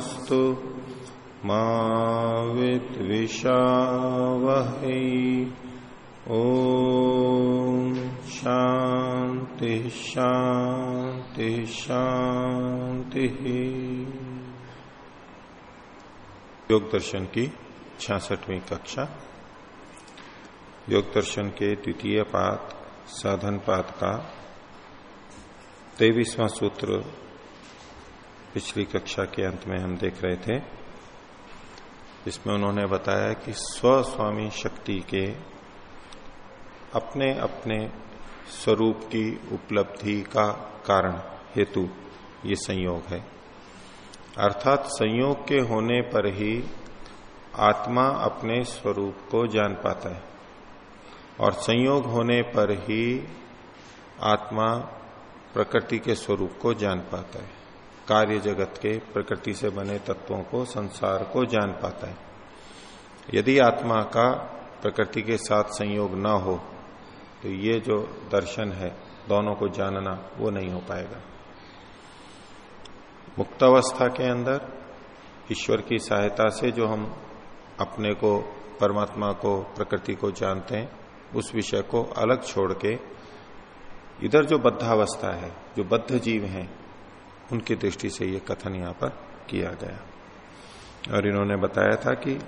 तेजस्विनावतीतमस्तु मा विद्विषावहै ॐ शांति शांति शान्तिः। योग दर्शन की छियासठवीं कक्षा। योग दर्शन के द्वितीय पात साधन पात का तेईसवां सूत्र पिछली कक्षा के अंत में हम देख रहे थे इसमें उन्होंने बताया कि स्वस्वामी शक्ति के अपने अपने स्वरूप की उपलब्धि का कारण, हेतु ये संयोग है। अर्थात संयोग के होने पर ही आत्मा अपने स्वरूप को जान पाता है और संयोग होने पर ही आत्मा प्रकृति के स्वरूप को जान पाता है। कार्य जगत के प्रकृति से बने तत्वों को, संसार को जान पाता है। यदि आत्मा का प्रकृति के साथ संयोग न हो तो ये जो दर्शन है, दोनों को जानना वो नहीं हो पाएगा। मुक्तावस्था के अंदर, ईश्वर की सहायता से जो हम अपने को, परमात्मा को, प्रकृति को जानते हैं, उस विषय को अलग छोड़ के, इधर जो बद्धावस्था है, जो बद्ध जीव हैं उनकी दृष्टि से ये कथन यहाँ पर किया गया। और इन्होंने बताया था कि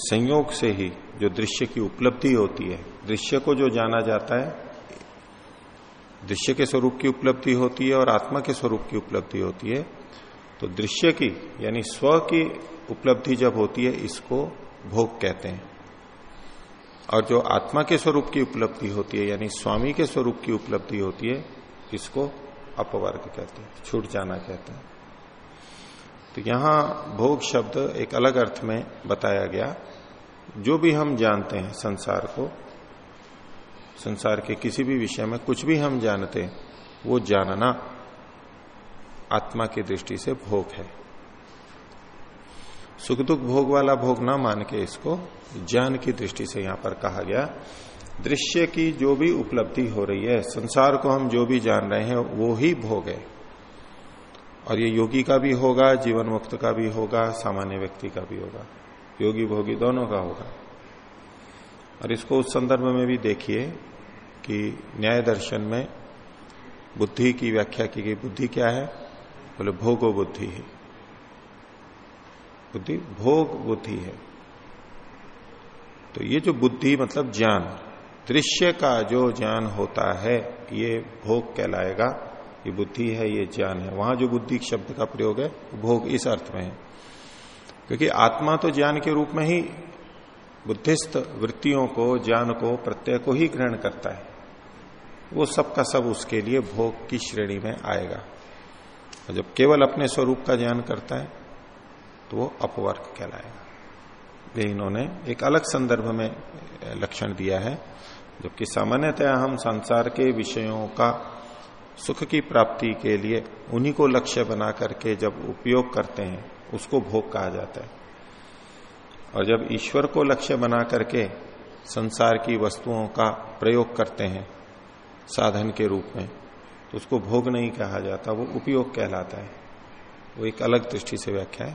संयोग से ही जो दृश्य की उपलब्धि होती है, दृश्य को जो जाना जाता है, दृश्य के स्वरूप की उपलब्धि होती है और आत्मा के स्वरूप की उपलब्धि होती है तो दृश्य की, यानी स्व की उपलब्धि जब होती है, इसको भोग कहते हैं। और जो आत्मा के स्वरूप की उपलब्धि होती है, यानी स्वामी के स्वरूप की उपलब्धि होती है इसको अपवर्ग कहते हैं, छूट जाना कहते हैं। तो यहाँ भोग शब्द एक अलग अर्थ में बताया गया। जो भी हम जानते हैं संसार को, संसार के किसी भी विषय में कुछ भी हम जानते हैं, वो जानना आत्मा की दृष्टि से भोग है। सुख दुख भोग वाला भोग ना मान के इसको ज्ञान की दृष्टि से यहाँ पर कहा गया। दृश्य की जो भी उपलब्धि हो रही है, संसार को हम जो भी जान रहे हैं, वो ही भोग है। और ये योगी का भी होगा जीवन मुक्त का भी होगा, सामान्य व्यक्ति का भी होगा। योगी भोगी दोनों का होगा। और इसको उस संदर्भ में भी देखिए कि न्याय दर्शन में बुद्धि की व्याख्या की गई। बुद्धि क्या है? बोले, भोगो बुद्धि है। बुद्धि, भोग बुद्धि है। तो ये जो बुद्धि मतलब ज्ञान दृश्य का जो ज्ञान होता है, ये भोग कहलाएगा। ये बुद्धि है, ये ज्ञान है। वहाँ जो बुद्धि शब्द का प्रयोग है भोग इस अर्थ में है। क्योंकि आत्मा तो ज्ञान के रूप में ही बुद्धिस्त वृत्तियों को, ज्ञान को, प्रत्यय को ही ग्रहण करता है। वो सब का सब उसके लिए भोग की श्रेणी में आएगा। और जब केवल अपने स्वरूप का ज्ञान करता है तो वो अपवर्ग कहलाएगा। ये इन्होंने एक अलग संदर्भ में लक्षण दिया है, जबकि सामान्यतया हम संसार के विषयों का सुख की प्राप्ति के लिए उन्हीं को लक्ष्य बना करके जब उपयोग करते हैं, उसको भोग कहा जाता है। और जब ईश्वर को लक्ष्य बना करके संसार की वस्तुओं का प्रयोग करते हैं, साधन के रूप में तो उसको भोग नहीं कहा जाता, वो उपयोग कहलाता है। वो एक अलग दृष्टि से व्याख्या है।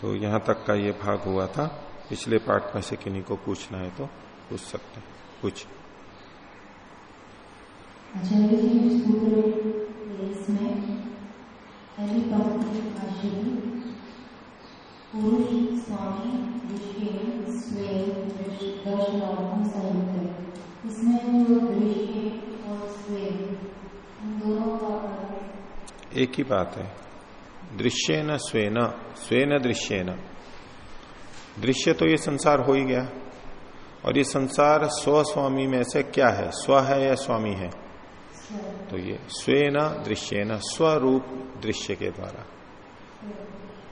तो यहाँ तक का ये भाग हुआ था। पिछले पार्ट में से किन्हीं को पूछना है तो पूछ सकते हैं। कुछ दोनों का एक ही बात है। दृश्य न स्वेन स्वेन दृश्य न दृश्य तो ये संसार हो ही गया। और ये संसार स्व स्वामी में से क्या है? स्व है या स्वामी है? तो ये स्वे स्वेन दृश्य न स्वरूप दृश्य के द्वारा।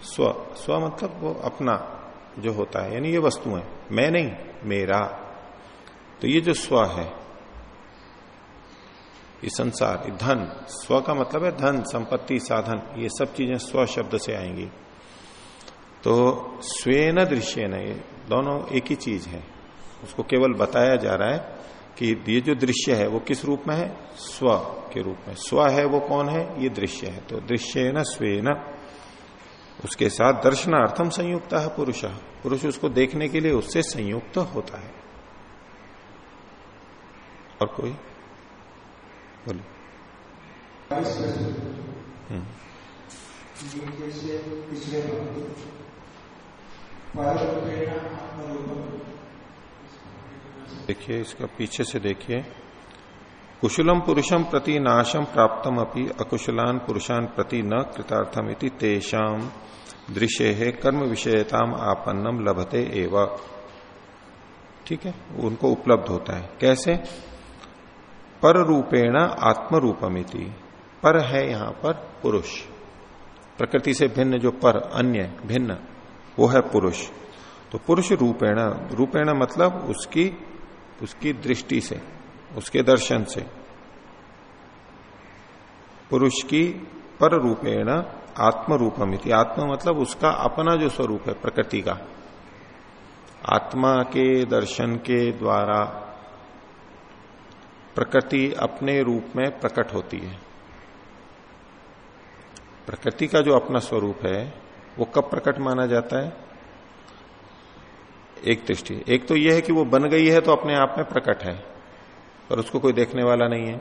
स्व स्व मतलब वो अपना जो होता है, यानी ये वस्तु है मैं नहीं, मेरा। तो ये जो स्व है, ये संसार धन। स्व का मतलब है धन, संपत्ति, साधन, ये सब चीज़ें स्व शब्द से आएँगी। तो स्वेन दृश्य न दोनों एक ही चीज़ है। उसको केवल बताया जा रहा है कि ये जो दृश्य है, वो किस रूप में है? स्व के रूप में। स्व है वो कौन है? ये दृश्य है। तो दृश्य न स्वेन, उसके साथ दर्शनार्थम संयुक्त है पुरुष। पुरुष उसको देखने के लिए उससे संयुक्त होता है। और कोई? बोलो हम्म। देखिए, इसका पीछे से देखिए। कुशलम पुरुषम प्रति नाशम प्राप्तम अपनी अकुशलान पुरुषान प्रति न कृतार्थम इति तेषाम दृश्य है कर्म विषयताम आपन्नम लभते एवं। ठीक है? उनको उपलब्ध होता है। कैसे? पर रूपेण आत्म रूपमिति पर है यहाँ पर पुरुष। प्रकृति से भिन्न जो पर, अन्य, भिन्न। वो है पुरुष। तो पुरुष रूपेण रूपेण मतलब उसकी उसकी दृष्टि से, उसके दर्शन से। पुरुष की पर रूपेण आत्म रूपमिति आत्मा मतलब उसका अपना जो स्वरूप है, प्रकृति का। आत्मा के दर्शन के द्वारा प्रकृति अपने रूप में प्रकट होती है। प्रकृति का जो अपना स्वरूप है वो कब प्रकट माना जाता है? एक दृष्टि। एक तो यह है कि वो बन गई है तो अपने आप में प्रकट है, पर उसको कोई देखने वाला नहीं है।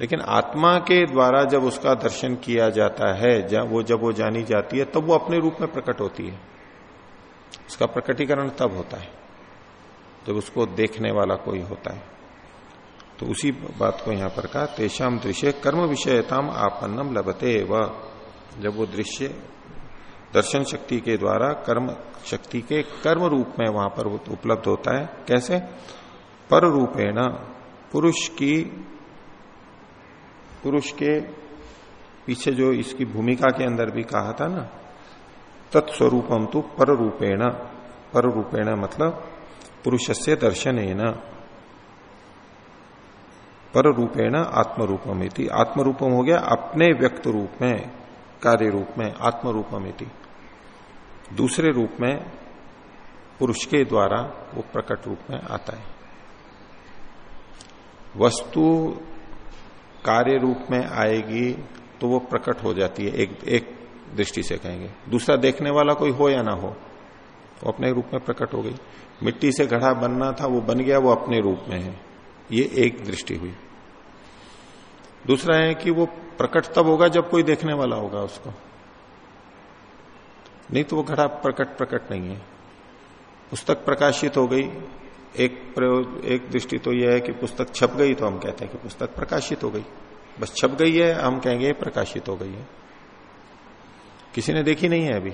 लेकिन आत्मा के द्वारा जब उसका दर्शन किया जाता है, जब वो जब वो जानी जाती है, तब वो अपने रूप में प्रकट होती है। उसका प्रकटीकरण तब होता है, जब उसको देखने वाला कोई होता है। तो उसी बात को यहाँ पर कहा तेषाम दृश्य कर्म विषयताम आपन्नम लभते व जब वो दृश्य दर्शन शक्ति के द्वारा, कर्म शक्ति के कर्म रूप में वहाँ पर उपलब्ध होता है। कैसे? पर रूपेण पुरुष की, पुरुष के पीछे जो इसकी भूमिका के अंदर भी कहा था ना, तत्स्वरूपम तो पर रूपेण पर रूपेण मतलब पुरुष से दर्शन पर रूपेण आत्म थी आत्म रूपम हो गया अपने व्यक्त रूप में। कार्य रूप में, आत्म रूपमिति दूसरे रूप में पुरुष के द्वारा वो प्रकट रूप में आता है। वस्तु कार्य रूप में आएगी तो वो प्रकट हो जाती है, एक एक दृष्टि से कहेंगे। दूसरा देखने वाला कोई हो या ना हो, वो अपने रूप में प्रकट हो गई। मिट्टी से घड़ा बनना था, वो बन गया, वो अपने रूप में है। ये एक दृष्टि हुई। दूसरा है कि वो प्रकट तब होगा जब कोई देखने वाला होगा उसको। नहीं तो वो घड़ा प्रकट प्रकट नहीं है। पुस्तक प्रकाशित हो गई, एक प्रयोग, एक दृष्टि तो यह है कि पुस्तक छप गई तो हम कहते हैं कि पुस्तक प्रकाशित हो गई। बस छप गई है, हम कहेंगे प्रकाशित हो गई है। किसी ने देखी नहीं है अभी?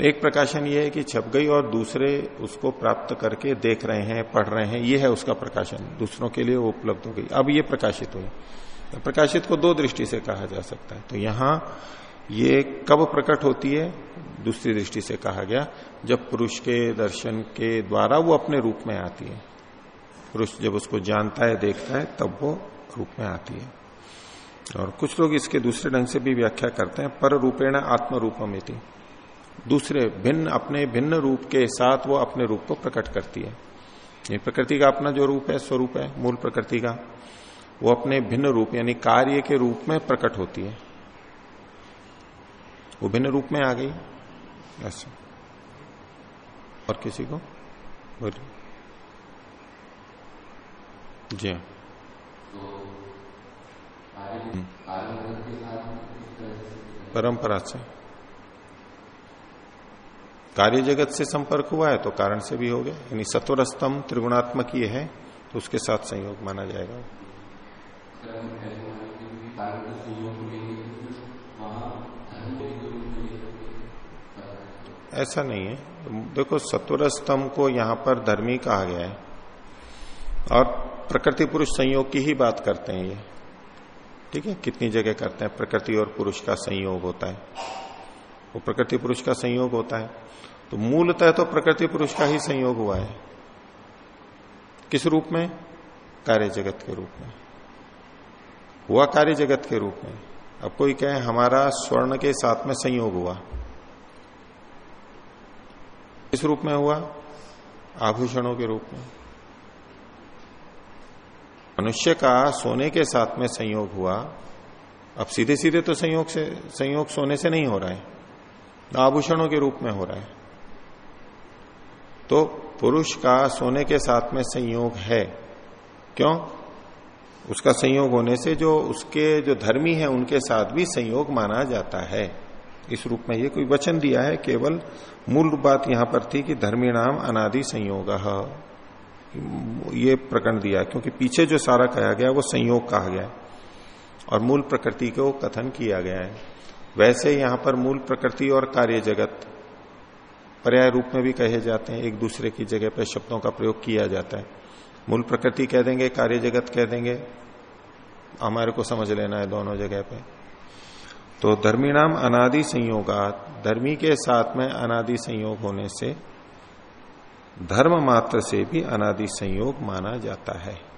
एक प्रकाशन ये है कि छप गई और दूसरे उसको प्राप्त करके देख रहे हैं, पढ़ रहे हैं, ये है उसका प्रकाशन। दूसरों के लिए वो उपलब्ध हो गई। अब ये प्रकाशित हुई। तो प्रकाशित को दो दृष्टि से कहा जा सकता है। तो यहाँ ये कब प्रकट होती है? दूसरी दृष्टि से कहा गया, जब पुरुष के दर्शन के द्वारा वो अपने रूप में आती है। पुरुष जब उसको जानता है, देखता है, तब वो रूप में आती है। और कुछ लोग इसके दूसरे ढंग से भी व्याख्या करते हैं, पर रूपेण आत्म रूपम दूसरे भिन्न अपने भिन्न रूप के साथ वो अपने रूप को प्रकट करती है। ये प्रकृति का अपना जो रूप है स्वरूप है मूल प्रकृति का वो अपने भिन्न रूप यानी कार्य के रूप में प्रकट होती है। वो भिन्न रूप में आ गई। ऐसे। और किसी को? बोलिए। जी हाँ। हम्म। परंपरा से। कार्य जगत से संपर्क हुआ है तो कारण से भी हो गया। यानी सत्वर स्तंभ त्रिगुणात्मक ये है तो उसके साथ संयोग माना जाएगा। ऐसा नहीं है। देखो सत्वर स्तंभ को यहाँ पर धर्मी कहा गया है। और प्रकृति पुरुष संयोग की ही बात करते हैं ये। ठीक है? कितनी जगह करते हैं? प्रकृति और पुरुष का संयोग होता है। वो प्रकृति पुरुष का संयोग होता है। तो मूलतः तो प्रकृति पुरुष का ही संयोग हुआ है। किस रूप में? कार्य जगत के रूप में। हुआ कार्य जगत के रूप में। अब कोई कहे, हमारा स्वर्ण के साथ में संयोग हुआ। किस रूप में हुआ? आभूषणों के रूप में। मनुष्य का सोने के साथ में संयोग हुआ। अब सीधे सीधे तो संयोग से, संयोग सोने से नहीं हो रहा है। आभूषणों के रूप में हो रहा है। तो पुरुष का सोने के साथ में संयोग है। क्यों? उसका संयोग होने से जो उसके जो धर्मी है, उनके साथ भी संयोग माना जाता है। इस रूप में ये कोई वचन दिया है, केवल मूल बात यहाँ पर थी कि धर्मी नाम अनादि संयोग। ये प्रकरण दिया, क्योंकि पीछे जो सारा कहा गया, वो संयोग कहा गया और मूल प्रकृति को कथन किया गया है। वैसे यहाँ पर मूल प्रकृति और कार्य जगत पर्याय रूप में भी कहे जाते हैं, एक दूसरे की जगह पर शब्दों का प्रयोग किया जाता है। मूल प्रकृति कह देंगे, कार्य जगत कह देंगे। हमारे को समझ लेना है दोनों जगह पे। तो धर्मी नाम अनादि संयोगात धर्मी के साथ में अनादि संयोग होने से धर्म मात्र से भी अनादि संयोग माना जाता है।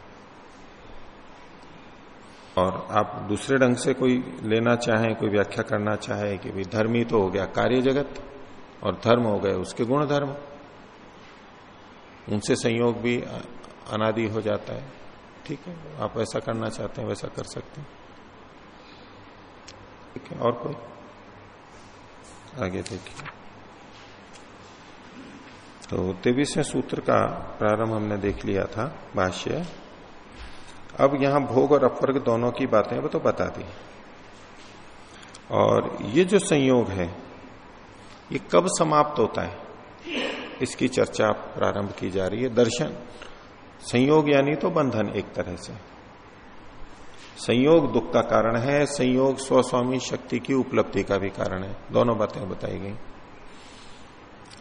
और आप दूसरे ढंग से कोई लेना चाहें, कोई व्याख्या करना चाहे कि भाई धर्मी तो हो गया कार्य जगत और धर्म हो गए उसके गुण धर्म। उनसे संयोग भी अनादि हो जाता है। ठीक है? आप वैसा करना चाहते हैं, वैसा कर सकते हैं। ठीक है, और कोई? आगे देखिए। तो तेवीसवें सूत्र का प्रारंभ हमने देख लिया था, भाष्य। अब यहाँ भोग और अपवर्ग दोनों की बातें वो तो बता दी। और ये जो संयोग है, ये कब समाप्त होता है? इसकी चर्चा प्रारंभ की जा रही है। दर्शन, संयोग यानी तो बंधन एक तरह से। संयोग दुख का कारण है, संयोग स्वस्वामी शक्ति की उपलब्धि का भी कारण है। दोनों बातें बताई गई।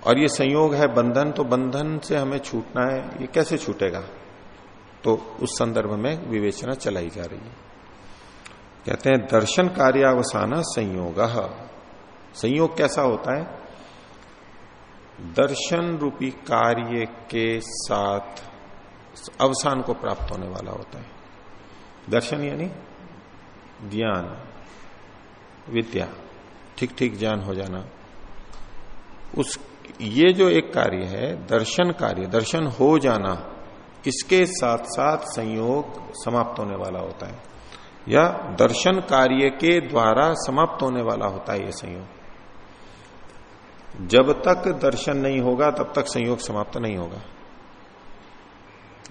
और ये संयोग है बंधन तो बंधन से हमें छूटना है। ये कैसे छूटेगा? तो उस संदर्भ में विवेचना चलाई जा रही है। कहते हैं, दर्शन कार्यावसान संयोग। संयोग कैसा होता है? दर्शन रूपी कार्य के साथ अवसान को प्राप्त होने वाला होता है। दर्शन यानी ज्ञान, विद्या, ठीक ठीक ज्ञान हो जाना। उस, ये जो एक कार्य है, दर्शन कार्य, दर्शन हो जाना इसके साथ साथ संयोग समाप्त होने वाला होता है? या दर्शन कार्य के द्वारा समाप्त होने वाला होता है यह संयोग। जब तक दर्शन नहीं होगा, तब तक संयोग समाप्त नहीं होगा।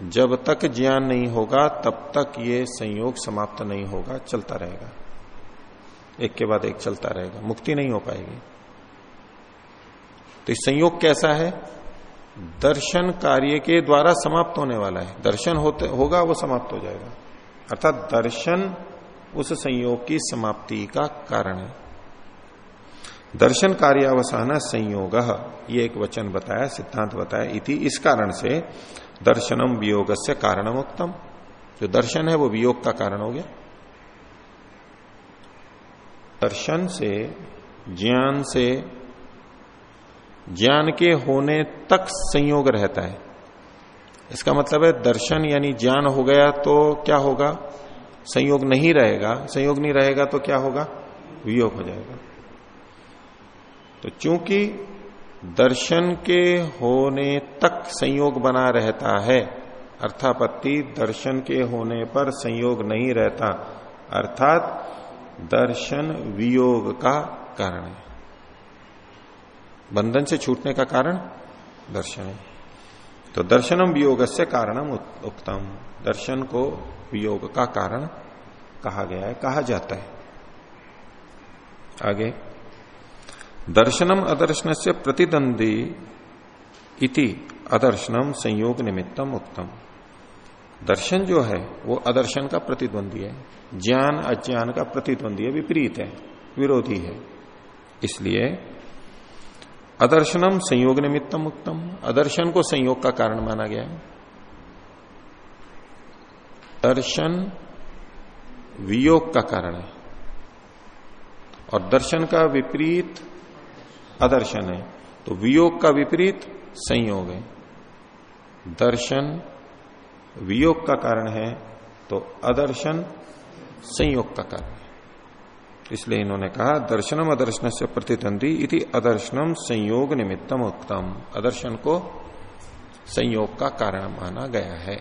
जब तक ज्ञान नहीं होगा, तब तक ये संयोग समाप्त नहीं होगा, चलता रहेगा। एक के बाद एक चलता रहेगा, मुक्ति नहीं हो पाएगी। तो संयोग कैसा है? दर्शन कार्य के द्वारा समाप्त होने वाला है। दर्शन होते होगा, वो समाप्त हो जाएगा। अर्थात दर्शन उस संयोग की समाप्ति का कारण है। दर्शन कार्यावसान संयोग, ये एक वचन बताया, सिद्धांत बताया इति। इस कारण से दर्शनम वियोग से कारणम उत्तम जो दर्शन है, वो वियोग का कारण हो गया। दर्शन से, ज्ञान से ज्ञान के होने तक संयोग रहता है। इसका मतलब है, दर्शन यानी ज्ञान हो गया तो क्या होगा? संयोग नहीं रहेगा। संयोग नहीं रहेगा तो क्या होगा? वियोग हो जाएगा। तो चूँकि दर्शन के होने तक संयोग बना रहता है, अर्थापत्ति दर्शन के होने पर संयोग नहीं रहता, अर्थात दर्शन वियोग का कारण है। बंधन से छूटने का कारण दर्शन है। तो दर्शनम वियोग से कारणम उत्तम दर्शन को वियोग का कारण कहा गया है, कहा जाता है। आगे। दर्शनम अदर्शन से प्रतिद्वंदी इति अदर्शनम संयोग निमित्तम उत्तम दर्शन जो है, वो अदर्शन का प्रतिद्वंदी है। ज्ञान, अज्ञान का प्रतिद्वंदी है, विपरीत है, विरोधी है। इसलिए अदर्शनम संयोग निमित्तम उत्तम अदर्शन को संयोग का कारण माना गया है। दर्शन वियोग का कारण है। और दर्शन का विपरीत अदर्शन है। तो वियोग का विपरीत संयोग है। दर्शन वियोग का कारण है। तो अदर्शन संयोग का कारण इसलिए इन्होंने कहा, दर्शनम अदर्शन से प्रतिद्वंदी इति अदर्शनम संयोग निमित्तम उत्तम अदर्शन को संयोग का कारण माना गया है।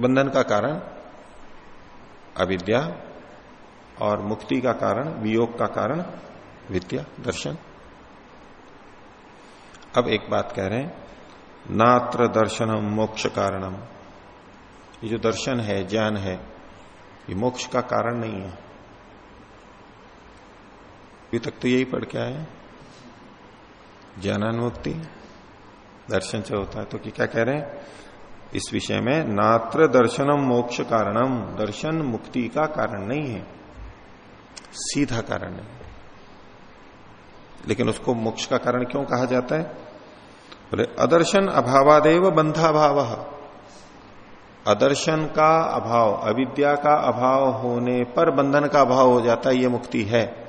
बंधन का कारण अविद्या और मुक्ति का कारण वियोग का कारण विद्या, दर्शन। अब एक बात कह रहे हैं, नात्र दर्शनम मोक्ष कारणम। ये जो दर्शन है, ज्ञान है ये मोक्ष का कारण नहीं है। अभी तक तो यही पढ़ के आए ज्ञानानुमुक्ति, दर्शन से होता है। तो कि क्या कह रहे हैं? इस विषय में नात्र दर्शनम मोक्ष कारणम। दर्शन मुक्ति का कारण नहीं है। सीधा कारण नहीं लेकिन उसको मोक्ष का कारण क्यों कहा जाता है? बोले, अदर्शन अभावादेव बंधाभाव। अदर्शन का अभाव, अविद्या का अभाव होने पर बंधन का अभाव हो जाता है, ये मुक्ति है।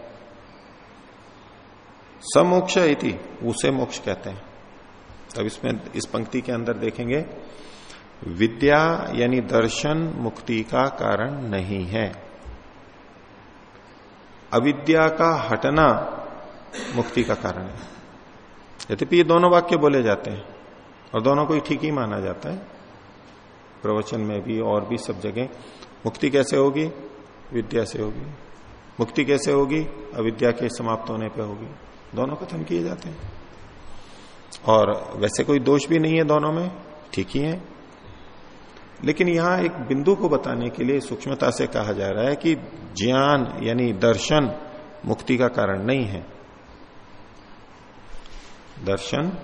समोक्ष इति, उसे मोक्ष कहते हैं। तब इसमें, इस पंक्ति के अंदर देखेंगे, विद्या यानी दर्शन मुक्ति का कारण नहीं है। अविद्या का हटना मुक्ति का कारण है। यद्यपि ये दोनों वाक्य बोले जाते हैं, और दोनों को ही ठीक ही माना जाता है प्रवचन में भी और भी सब जगह। मुक्ति कैसे होगी? विद्या से होगी। मुक्ति कैसे होगी? अविद्या के समाप्त होने पे होगी। दोनों कथन किए जाते हैं। और वैसे कोई दोष भी नहीं है दोनों में। ठीक ही है। लेकिन यहाँ एक बिंदु को बताने के लिए सूक्ष्मता से कहा जा रहा है कि ज्ञान यानी दर्शन मुक्ति का कारण नहीं है। दर्शन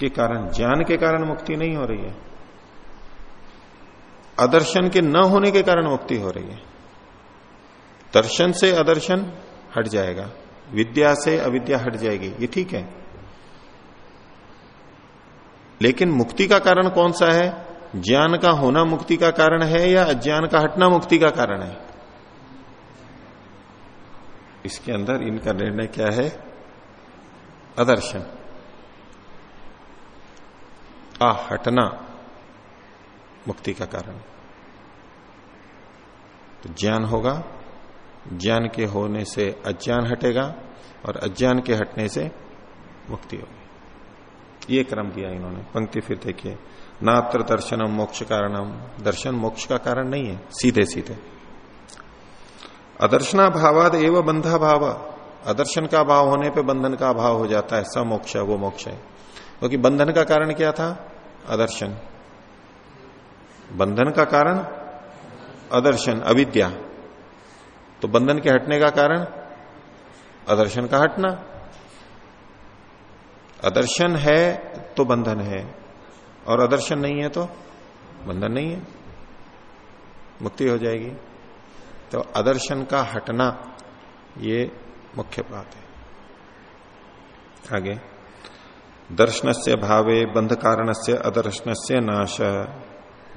के कारण, ज्ञान के कारण मुक्ति नहीं हो रही है। अदर्शन के न होने के कारण मुक्ति हो रही है। दर्शन से अदर्शन हट जाएगा, विद्या से अविद्या हट जाएगी, ये ठीक है। लेकिन मुक्ति का कारण कौन सा है? ज्ञान का होना मुक्ति का कारण है या अज्ञान का हटना मुक्ति का कारण है? इसके अंदर इनका निर्णय क्या है? अदर्शन। का हटना। मुक्ति का कारण। तो ज्ञान होगा, ज्ञान के होने से अज्ञान हटेगा और अज्ञान के हटने से मुक्ति होगी। ये क्रम दिया इन्होंने, पंक्ति फिर देखिए। नात्र दर्शनम मोक्ष कारणम। दर्शन मोक्ष का कारण नहीं है, सीधे सीधे। अदर्शना भावाद एवं बंधा भाव अदर्शन का भाव होने पे बंधन का अभाव हो जाता है, समोक्ष वो मोक्ष है। क्योंकि तो बंधन का कारण क्या था? अदर्शन। बंधन का कारण? अदर्शन, अविद्या। तो बंधन के हटने का कारण? अदर्शन का हटना। अदर्शन है तो बंधन है, और अदर्शन नहीं है तो बंधन नहीं है। मुक्ति हो जाएगी। तो अदर्शन का हटना, ये मुख्य बात है। आगे। दर्शन से भावे बंध कारण से अदर्शन से नाश।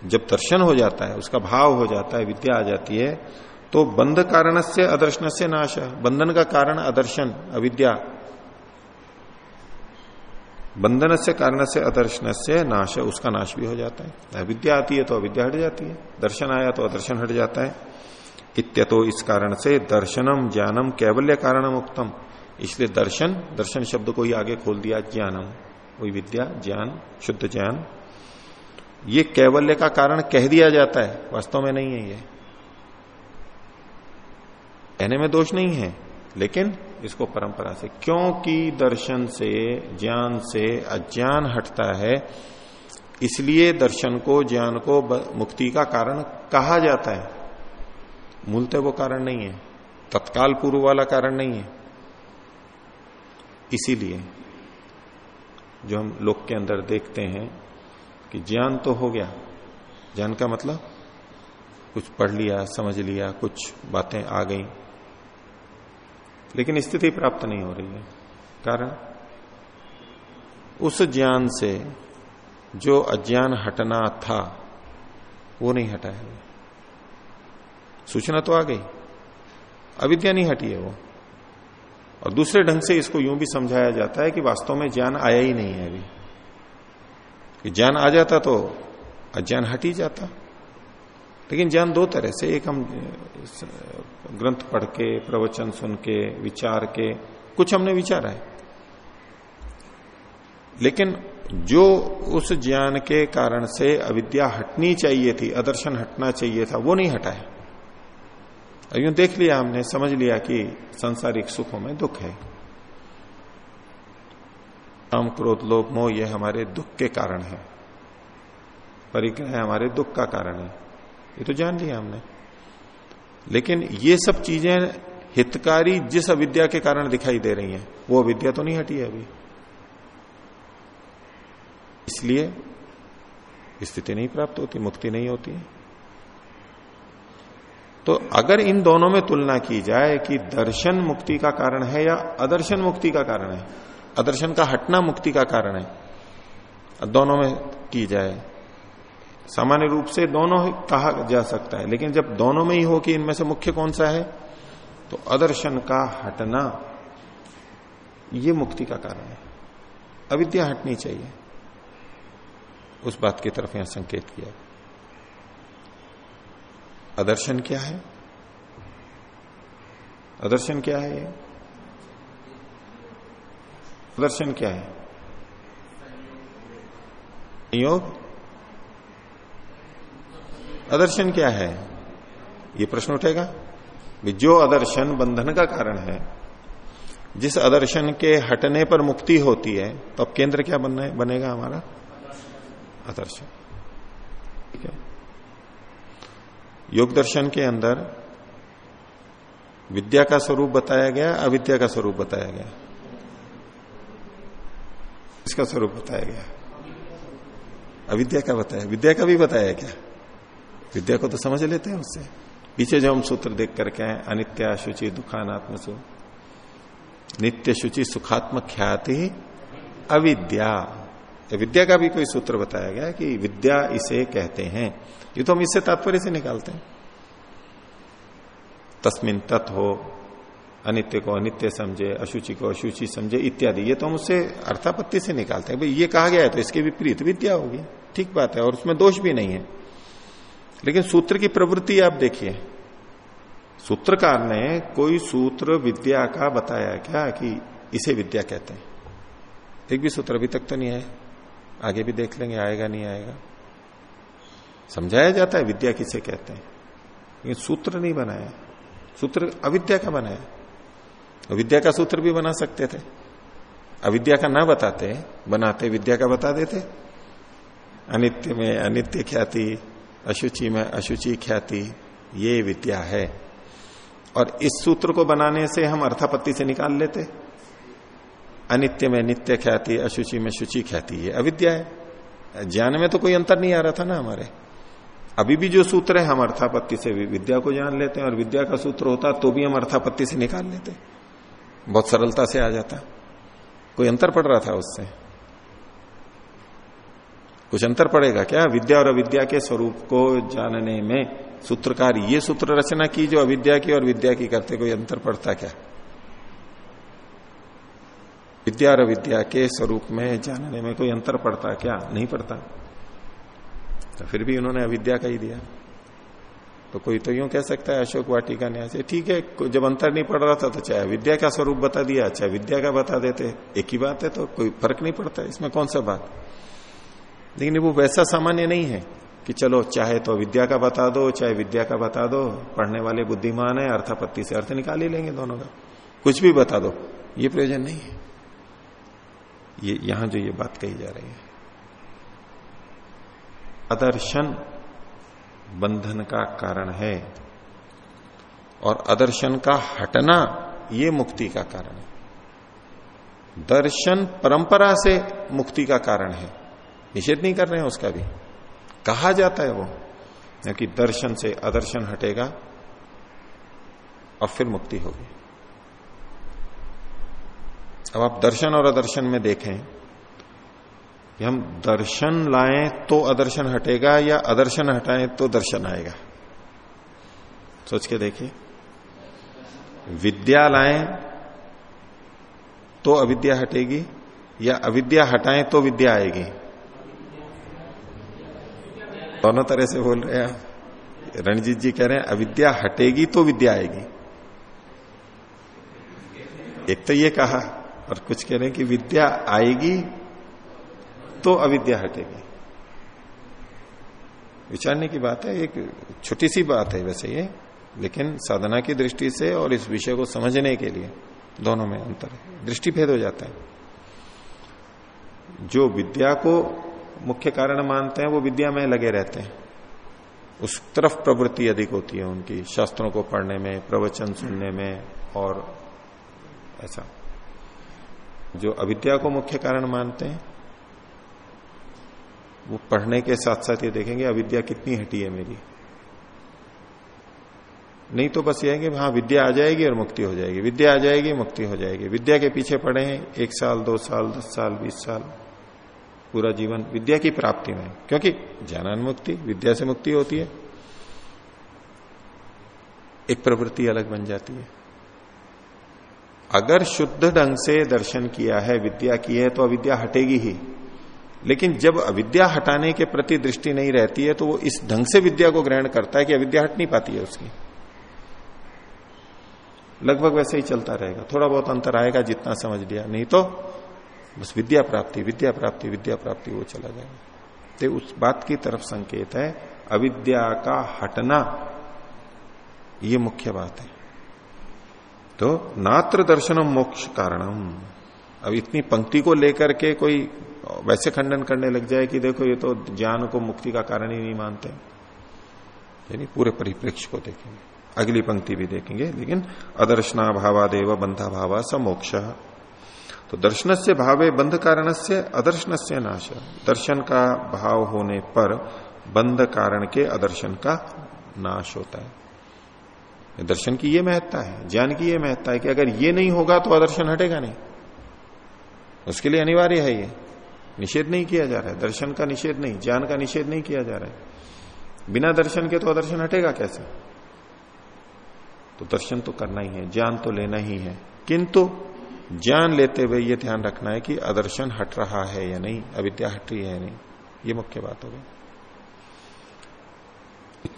जब दर्शन हो जाता है, उसका भाव हो जाता है, विद्या आ जाती है तो बंध कारण से अदर्शन से नाश बंधन का कारण अदर्शन, अविद्या। बंधन से कारण से अदर्शन से नाश उसका नाश भी हो जाता है। अविद्या आती है तो अविद्या हट जाती है। दर्शन आया तो अदर्शन हट जाता है। इत्यतो इस कारण से दर्शनम ज्ञानम कैवल्य कारणम उत्तम इसलिए दर्शन दर्शन शब्द को ही आगे खोल दिया, ज्ञानम। वही विद्या, ज्ञान, शुद्ध ज्ञान। ये कैवल्य का कारण कह दिया जाता है। वास्तव में नहीं है ये। कहने में दोष नहीं है, लेकिन इसको परंपरा से, क्योंकि दर्शन से, ज्ञान से अज्ञान हटता है, इसलिए दर्शन को, ज्ञान को मुक्ति का कारण कहा जाता है। मूलतः वो कारण नहीं है। तत्काल पूर्व वाला कारण नहीं है। इसीलिए जो हम लोक के अंदर देखते हैं कि ज्ञान तो हो गया। ज्ञान का मतलब कुछ पढ़ लिया, समझ लिया, कुछ बातें आ गई। लेकिन स्थिति प्राप्त नहीं हो रही है। कारण? उस ज्ञान से जो अज्ञान हटना था, वो नहीं हटा है सूचना तो आ गई। अविद्या नहीं हटी है वो। और दूसरे ढंग से इसको यूँ भी समझाया जाता है कि वास्तव में ज्ञान आया ही नहीं है अभी। कि ज्ञान आ जाता तो अज्ञान हट ही जाता। लेकिन ज्ञान दो तरह से, एक हम ग्रंथ पढ़ के प्रवचन सुन के विचार के कुछ हमने विचारा है। लेकिन जो उस ज्ञान के कारण से अविद्या हटनी चाहिए थी, अदर्शन हटना चाहिए था, वो नहीं हटा है। यूँ देख लिया हमने, समझ लिया कि संसारिक सुखों में दुख है। काम, क्रोध, लोभ, मोह ये हमारे दुख के कारण है। परिग्रह हमारे दुख का कारण है। ये तो जान लिया हमने। लेकिन ये सब चीज़ें हितकारी जिस अविद्या के कारण दिखाई दे रही हैं, वो अविद्या तो नहीं हटी है अभी। इसलिए स्थिति नहीं प्राप्त होती, मुक्ति नहीं होती है। तो अगर इन दोनों में तुलना की जाए कि दर्शन मुक्ति का कारण है या अदर्शन मुक्ति का कारण है अदर्शन का हटना मुक्ति का कारण है। दोनों में की जाए। सामान्य रूप से दोनों कहा जा सकता है, लेकिन जब दोनों में ही हो कि इनमें से मुख्य कौन सा है तो अदर्शन का हटना, ये मुक्ति का कारण है। अविद्या हटनी चाहिए। उस बात की तरफ़ यहाँ संकेत किया। अदर्शन क्या है? अदर्शन क्या है? ये अदर्शन क्या है? योग? अदर्शन क्या है? ये प्रश्न उठेगा। जो अदर्शन बंधन का कारण है, जिस अदर्शन के हटने पर मुक्ति होती है तो अब केंद्र क्या बनना बनेगा हमारा अदर्शन। ठीक है? योग दर्शन के अंदर विद्या का स्वरूप बताया गया, अविद्या का स्वरूप बताया गया। इसका स्वरूप बताया गया। अविद्या का बताया। विद्या का भी बताया क्या? विद्या को तो समझ लेते हैं उससे। पीछे जो हम सूत्र देख करके हैं अनित्या, शुचि, दुखानात्म, सु नित्य, शुचि, सुखात्मक, ख्याति, अविद्या। विद्या का भी कोई सूत्र बताया गया कि विद्या इसे कहते हैं। ये तो हम इससे तात्पर्य से निकालते हैं। तस्मिन तत् हो अनित्य को अनित्य समझे, अशुचि को अशुचि समझे, इत्यादि। ये तो हम उससे अर्थापत्ति से निकालते हैं। भाई, ये कहा गया है तो इसके विपरीत विद्या होगी। ठीक बात है, और उसमें दोष भी नहीं है। लेकिन सूत्र की प्रवृत्ति आप देखिए। सूत्रकार ने कोई सूत्र विद्या का बताया क्या कि इसे विद्या कहते हैं? एक भी सूत्र अभी तक तो नहीं है आगे भी देख लेंगे, आएगा नहीं आएगा। समझाया जाता है विद्या किसे कहते हैं। लेकिन सूत्र नहीं बनाया। सूत्र अविद्या का बनाया। विद्या का सूत्र भी बना सकते थे। अविद्या का ना बताते, बनाते, विद्या का बता देते। अनित्य में अनित्य ख्याति, अशुचि में अशुचि ख्याति, ये विद्या है। और इस सूत्र को बनाने से हम अर्थापत्ति से निकाल लेते। अनित्य में नित्य ख्याति, अशुचि में शुचि ख्याति, ये अविद्या है। ज्ञान में तो कोई अंतर नहीं आ रहा था ना हमारे। अभी भी जो सूत्र है, हम अर्थापत्ति से विद्या को जान लेते हैं और विद्या का सूत्र होता तो भी हम अर्थापत्ति से निकाल लेते। बहुत सरलता से आ जाता। कोई अंतर पड़ रहा था उससे? कुछ अंतर पड़ेगा क्या? विद्या और अविद्या के स्वरूप को जानने में सूत्रकार ये सूत्र रचना की जो अविद्या की और विद्या की करते कोई अंतर पड़ता क्या? विद्या और अविद्या के स्वरूप में जानने में कोई अंतर पड़ता क्या? नहीं पड़ता। तो फिर भी उन्होंने अविद्या का ही दिया। तो कोई तो यूँ कह सकता है, अशोक वाटिका न्याय से ठीक है जब अंतर नहीं पड़ रहा था तो चाहे विद्या का स्वरूप बता दिया, चाहे विद्या का बता देते, एक ही बात है तो कोई फ़र्क नहीं पड़ता, इसमें कौन सा बात? लेकिन वो वैसा सामान्य नहीं है कि चलो, चाहे तो विद्या का बता दो, चाहे विद्या का बता दो, पढ़ने वाले बुद्धिमान है, अर्थापत्ति से अर्थ निकाल ही लेंगे दोनों का। कुछ भी बता दो, ये प्रयोजन नहीं है। ये, यहाँ जो ये बात कही जा रही है। अदर्शन बंधन का कारण है। और अदर्शन का हटना ये मुक्ति का कारण है। दर्शन परंपरा से मुक्ति का कारण है। निषेध नहीं कर रहे हैं उसका भी। कहा जाता है वो क्योंकि दर्शन से अदर्शन हटेगा और फिर मुक्ति होगी। अब आप दर्शन और अदर्शन में देखें कि हम दर्शन लाएँ तो अदर्शन हटेगा या अदर्शन हटाएँ तो दर्शन आएगा। सोच के देखिए। विद्या लाएँ तो अविद्या हटेगी या अविद्या हटाएँ तो विद्या आएगी? दोनों तरह से बोल रहे हैं रणजीत जी कह रहे हैं, अविद्या हटेगी तो विद्या आएगी। एक तो ये कहा और कुछ कह रहे हैं कि विद्या आएगी तो अविद्या हटेगी। विचारने की बात है, एक छोटी सी बात है वैसे ये, लेकिन साधना की दृष्टि से और इस विषय को समझने के लिए दोनों में अंतर है। दृष्टि भेद हो जाता है। जो विद्या को मुख्य कारण मानते हैं, वो विद्या में लगे रहते हैं। उस तरफ़ प्रवृत्ति अधिक होती है उनकी, शास्त्रों को पढ़ने में, प्रवचन सुनने में और ऐसा। जो अविद्या को मुख्य कारण मानते हैं वो पढ़ने के साथ साथ ये देखेंगे, अविद्या कितनी हटी है मेरी। नहीं तो बस ये है कि हाँ विद्या आ जाएगी और मुक्ति हो जाएगी। विद्या आ जाएगी, मुक्ति हो जाएगी। विद्या के पीछे पड़े हैं, एक साल, दो साल, दस साल, बीस साल, पूरा जीवन विद्या की प्राप्ति में। क्योंकि ज्ञानान मुक्ति, विद्या से मुक्ति होती है। एक प्रवृत्ति अलग बन जाती है। अगर शुद्ध ढंग से दर्शन किया है, विद्या की है तो अविद्या हटेगी ही। लेकिन जब अविद्या हटाने के प्रति दृष्टि नहीं रहती है तो वो इस ढंग से विद्या को ग्रहण करता है कि अविद्या हट नहीं पाती है उसकी। लगभग वैसे ही चलता रहेगा। थोड़ा बहुत अंतर आएगा जितना समझ लिया। नहीं तो बस विद्या प्राप्ति विद्या प्राप्ति विद्या प्राप्ति, वो चला जाएगा। तो उस बात की तरफ़ संकेत है, अविद्या का हटना, ये मुख्य बात है। तो नात्र दर्शनम मोक्ष कारणम। अब इतनी पंक्ति को लेकर के कोई वैसे खंडन करने लग जाए कि देखो ये तो ज्ञान को मुक्ति का कारण ही नहीं मानते। यानी पूरे परिप्रेक्ष्य को देखेंगे। अगली पंक्ति भी देखेंगे, लेकिन अदर्शना भावादेव बंधा भावा स मोक्ष। तो दर्शन से भावे बंध कारण से अदर्शन से नाश। दर्शन का भाव होने पर बंध कारण के अदर्शन का नाश होता है। दर्शन की ये महत्ता है, ज्ञान की ये महत्ता है कि अगर ये नहीं होगा तो अदर्शन हटेगा नहीं। उसके लिए अनिवार्य है ये। निषेध नहीं किया जा रहा है। दर्शन का निषेध नहीं, ज्ञान का निषेध नहीं किया जा रहा है। बिना दर्शन के तो अदर्शन हटेगा कैसे? तो दर्शन तो करना ही है, ज्ञान तो लेना ही है। किंतु ज्ञान लेते हुए ये ध्यान रखना है कि अदर्शन हट रहा है या नहीं, अविद्या हट रही है या नहीं, ये मुख्य बात हो गई।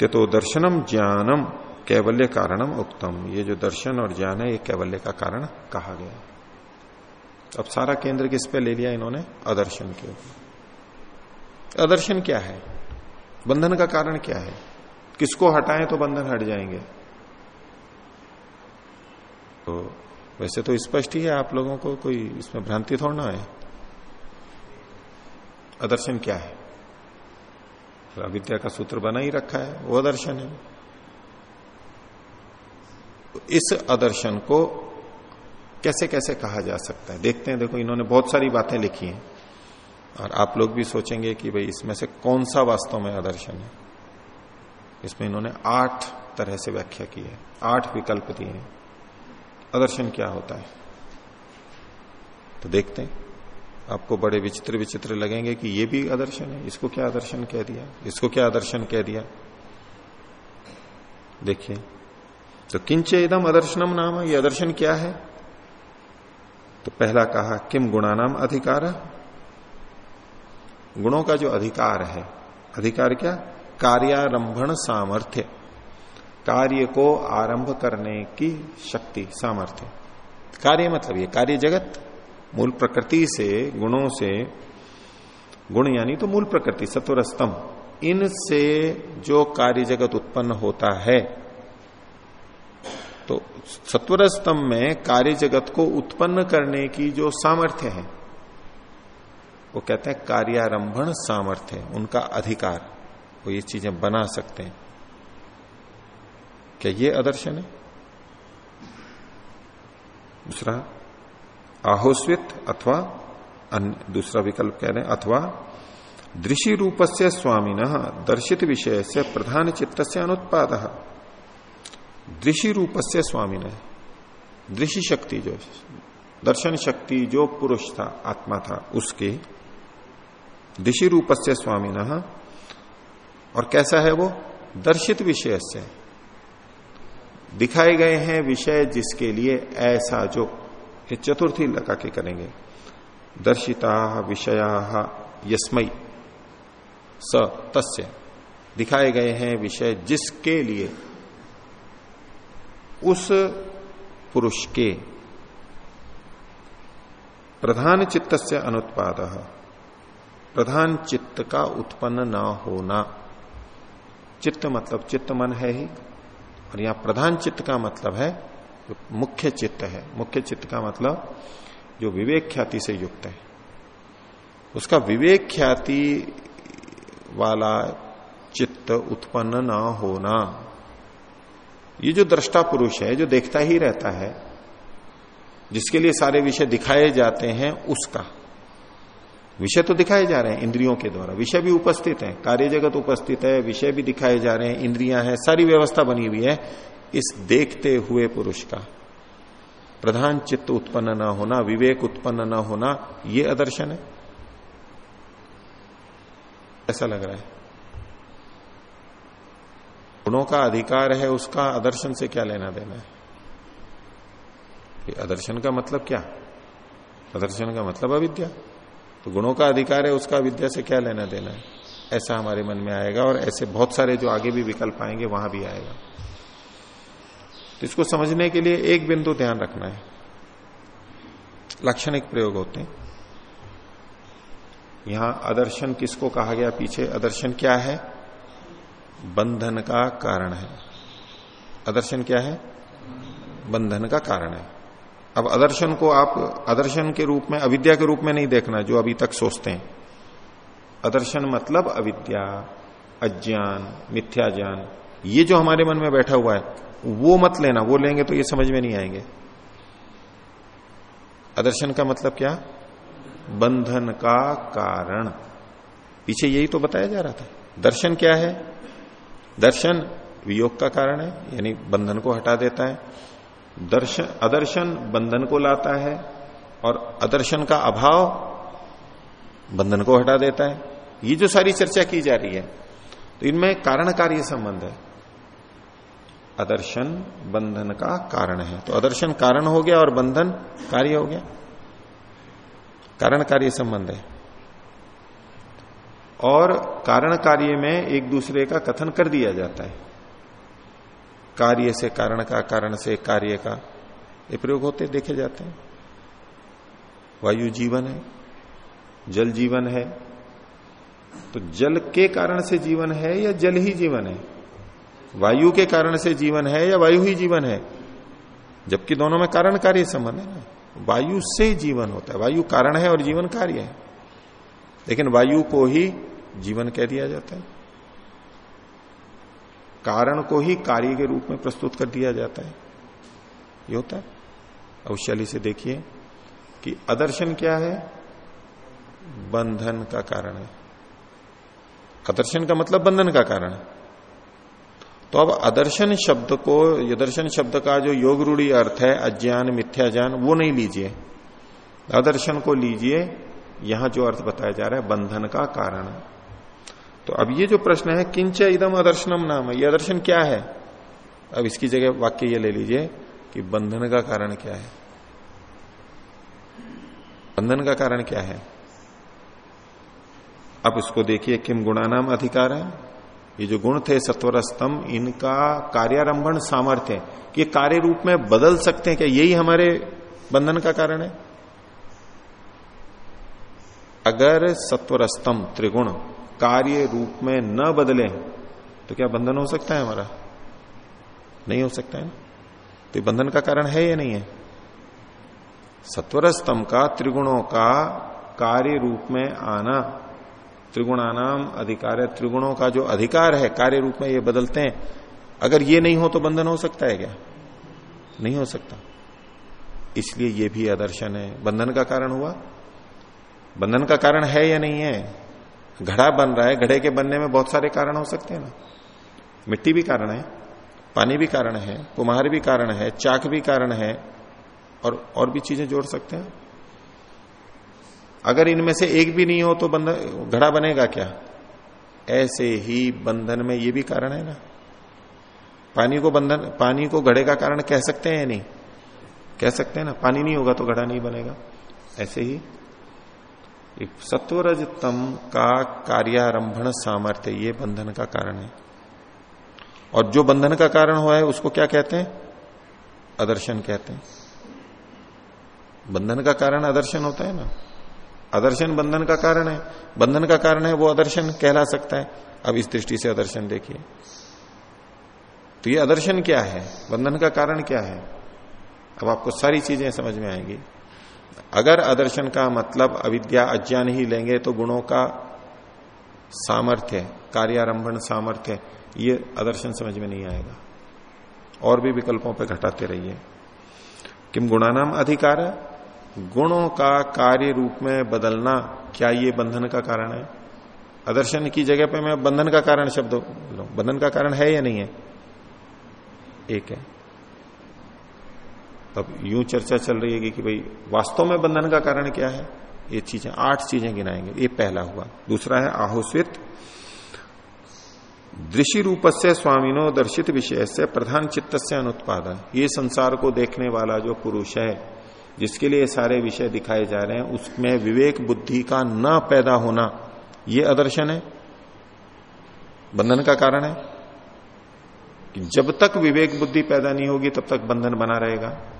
तो दर्शनम ज्ञानम, कैवल्य कारणम उत्तम ये जो दर्शन और ज्ञान है, ये कैवल्य का कारण कहा गया अब सारा केंद्र किस पे ले लिया इन्होंने? अदर्शन के ऊपर। अदर्शन क्या है? बंधन का कारण क्या है? किसको हटाएँ तो बंधन हट जाएँगे। तो वैसे तो स्पष्ट ही है, आप लोगों को कोई इसमें भ्रांति थोड़ा है। अदर्शन क्या है? अविद्या का सूत्र बना ही रखा है, वो अदर्शन है। तो इस अदर्शन को कैसे कैसे कहा जा सकता है? देखते हैं, देखो, इन्होंने बहुत सारी बातें लिखी हैं। और आप लोग भी सोचेंगे कि भाई, इसमें से कौन सा वास्तव में आदर्शन है? इसमें इन्होंने आठ तरह से व्याख्या की है, आठ विकल्प दिए हैं। आदर्शन क्या होता है? तो देखते हैं। आपको बड़े विचित्र विचित्र लगेंगे कि ये भी आदर्शन है। इसको क्या आदर्शन कह दिया? इसको क्या आदर्शन कह दिया? देखिए तो किंचे इदम आदर्शनम नाम है। ये आदर्शन क्या है? तो पहला कहा, किम गुणानाम अधिकार? गुणों का जो अधिकार है, अधिकार क्या? कार्यारंभण सामर्थ्य। कार्य को आरंभ करने की शक्ति, सामर्थ्य। कार्य मतलब ये, कार्य जगत। मूल प्रकृति से, गुणों से, गुण यानी तो मूल प्रकृति सत्वर स्तंभ इनसे जो कार्य जगत उत्पन्न होता है तो सत्वर स्तंभ में कार्य जगत को उत्पन्न करने की जो सामर्थ्य है, वो कहते हैं कार्यारंभण सामर्थ्य, उनका अधिकार, वो ये चीज़ें बना सकते हैं। क्या ये आदर्शन है? दूसरा, आहोस्वित अथवा अन्य, दूसरा विकल्प कह रहे हैं, अथवा दृषि रूप से स्वामीन, दर्शित विषय से प्रधान चित्त से अनुत्पाद। दृषि रूप से स्वामी ने, दृषि शक्ति जो, दर्शन शक्ति जो पुरुष था, आत्मा था, उसके दृषि रूप से स्वामी न, और कैसा है वो? दर्शित विषय से। दिखाए गए हैं विषय जिसके लिए ऐसा जो, ये चतुर्थी लगा के करेंगे। दर्शिता विषया यस्मई स तस्य। दिखाए गए हैं विषय जिसके लिए उस पुरुष के प्रधान चित्त से अनुत्पाद प्रधान चित्त का उत्पन्न न होना। चित्त मतलब चित्त मन है ही। और यहाँ प्रधान चित्त का मतलब है मुख्य चित्त है। मुख्य चित्त का मतलब जो विवेक ख्याति से युक्त है। उसका विवेक ख्याति वाला चित्त उत्पन्न न होना। ये जो दृष्टा पुरुष है, जो देखता ही रहता है, जिसके लिए सारे विषय दिखाए जाते हैं, उसका। विषय तो दिखाए जा रहे हैं इंद्रियों के द्वारा। विषय भी उपस्थित है। कार्य जगत उपस्थित है, विषय भी दिखाए जा रहे हैं, इंद्रियाँ हैं, सारी व्यवस्था बनी हुई है इस देखते हुए पुरुष का। प्रधान चित्त उत्पन्न न होना, विवेक उत्पन्न न होना, ये अदर्शन है। ऐसा लग रहा है। गुणों का अधिकार है, उसका आदर्शन से क्या लेना देना है? आदर्शन का मतलब क्या? आदर्शन का मतलब अविद्या। तो गुणों का अधिकार है, उसका विद्या से क्या लेना देना है? ऐसा हमारे मन में आएगा और ऐसे बहुत सारे जो आगे भी विकल्प आएँगे, वहाँ भी आएगा। तो इसको समझने के लिए एक बिंदु ध्यान रखना है। लाक्षणिक प्रयोग होते हैं। यहाँ आदर्शन किसको कहा गया? पीछे आदर्शन क्या है? बंधन का कारण है। आदर्शन क्या है? बंधन का कारण है। अब आदर्शन को आप आदर्शन के रूप में, अविद्या के रूप में नहीं देखना, जो अभी तक सोचते हैं। आदर्शन मतलब अविद्या, अज्ञान मिथ्या ज्ञान ये जो हमारे मन में बैठा हुआ है, वो मत लेना, वो लेंगे तो ये समझ में नहीं आएँगे। आदर्शन का मतलब क्या? बंधन का कारण। पीछे यही तो बताया जा रहा था। दर्शन क्या है? दर्शन, वियोग का कारण है, यानी बंधन को हटा देता है। दर्शन अदर्शन बंधन को लाता है, और अदर्शन का अभाव बंधन को हटा देता है। ये जो सारी चर्चा की जा रही है तो इनमें कारण कार्य संबंध है। अदर्शन बंधन का कारण है। तो अदर्शन कारण हो गया और बंधन कार्य हो गया। कारण कार्य संबंध है। और कारण कार्य में एक दूसरे का कथन कर दिया जाता है। कार्य से कारण का, कारण से कार्य का ये प्रयोग होते देखे जाते हैं। वायु जीवन है, जल जीवन है तो जल के कारण से जीवन है या जल ही जीवन है? वायु के कारण से जीवन है या वायु ही जीवन है? जबकि दोनों में कारण कार्य संबंध है ना। वायु से जीवन होता है। वायु कारण है और जीवन कार्य है। लेकिन वायु को ही जीवन कह दिया जाता है। कारण को ही कार्य के रूप में प्रस्तुत कर दिया जाता है। ये होता है। अवश्यली से देखिए कि अदर्शन क्या है? बंधन का कारण है। अदर्शन का मतलब बंधन का कारण है। तो अब अदर्शन शब्द को, यदर्शन शब्द का जो योग रूढ़ी अर्थ है, अज्ञान मिथ्या ज्ञान वो नहीं लीजिए। अदर्शन को लीजिए यहाँ जो अर्थ बताया जा रहा है, बंधन का कारण। तो अब ये जो प्रश्न है, किंच इदम अदर्शनम नाम है, ये अदर्शन क्या है? अब इसकी जगह वाक्य ये ले लीजिए कि बंधन का कारण क्या है। बंधन का कारण क्या है? अब इसको देखिए, किम गुणानाम अधिकार है। ये जो गुण थे सत्वर स्तंभ इनका कार्यारंभन सामर्थ्य कि कार्य रूप में बदल सकते हैं क्या? यही हमारे बंधन का कारण है। अगर सत्वर स्तंभ त्रिगुण कार्य रूप में न बदले तो क्या बंधन हो सकता है हमारा? नहीं हो सकता है ना? तो बंधन का कारण है या नहीं है? सत्वर स्तंभ का त्रिगुणों का कार्य रूप में आना, त्रिगुणानाम अधिकार है त्रिगुणों का जो अधिकार है, कार्य रूप में ये बदलते हैं, अगर ये नहीं हो तो बंधन हो सकता है क्या? नहीं हो सकता। इसलिए ये भी आदर्शन है। बंधन का कारण हुआ। बंधन का कारण है या नहीं है? घड़ा बन रहा है, घड़े के बनने में बहुत सारे कारण हो सकते हैं ना। मिट्टी भी कारण है, पानी भी कारण है, कुम्हार भी कारण है, चाक भी कारण है, और और भी चीज़ें जोड़ सकते हैं। अगर इनमें से एक भी नहीं हो तो बंधन, घड़ा बनेगा क्या? ऐसे ही बंधन में ये भी कारण है ना। पानी को बंधन, पानी को घड़े का कारण कह सकते हैं या नहीं? कह सकते हैं ना, पानी नहीं होगा तो घड़ा नहीं बनेगा। ऐसे ही सत्वरज तम का कार्यारंभण सामर्थ्य, ये बंधन का कारण है। और जो बंधन का कारण हुआ है, उसको क्या कहते हैं? अदर्शन कहते हैं। बंधन का कारण अदर्शन होता है ना? अदर्शन बंधन का कारण है। बंधन का कारण है, वो अदर्शन कहला सकता है। अब इस दृष्टि से अदर्शन देखिए। तो ये अदर्शन क्या है? बंधन का कारण क्या है? अब आपको सारी चीज़ें समझ में आएँगी। अगर अदर्शन का मतलब अविद्या अज्ञान ही लेंगे तो गुणों का सामर्थ्य, कार्यारंभन सामर्थ्य, ये अदर्शन समझ में नहीं आएगा। और भी विकल्पों पर घटाते रहिए। किम गुणानाम अधिकार? है गुणों का कार्य रूप में बदलना क्या ये बंधन का कारण है? अदर्शन की जगह पे मैं बंधन का कारण शब्द बंधन का कारण है या नहीं है? एक है। अब यूँ चर्चा चल रही है कि भाई, वास्तव में बंधन का कारण क्या है? ये चीज़ें, आठ चीज़ें गिनाएँगे। ये पहला हुआ। दूसरा है, आहोस्वित। दृषि रूप से स्वामीनो दर्शित विषय से प्रधान चित्त से अनुत्पादन। ये संसार को देखने वाला जो पुरुष है, जिसके लिए सारे विषय दिखाए जा रहे हैं, उसमें विवेक बुद्धि का न पैदा होना, ये अदर्शन है। बंधन का कारण है। कि जब तक विवेक बुद्धि पैदा नहीं होगी, तब तक बंधन बना रहेगा।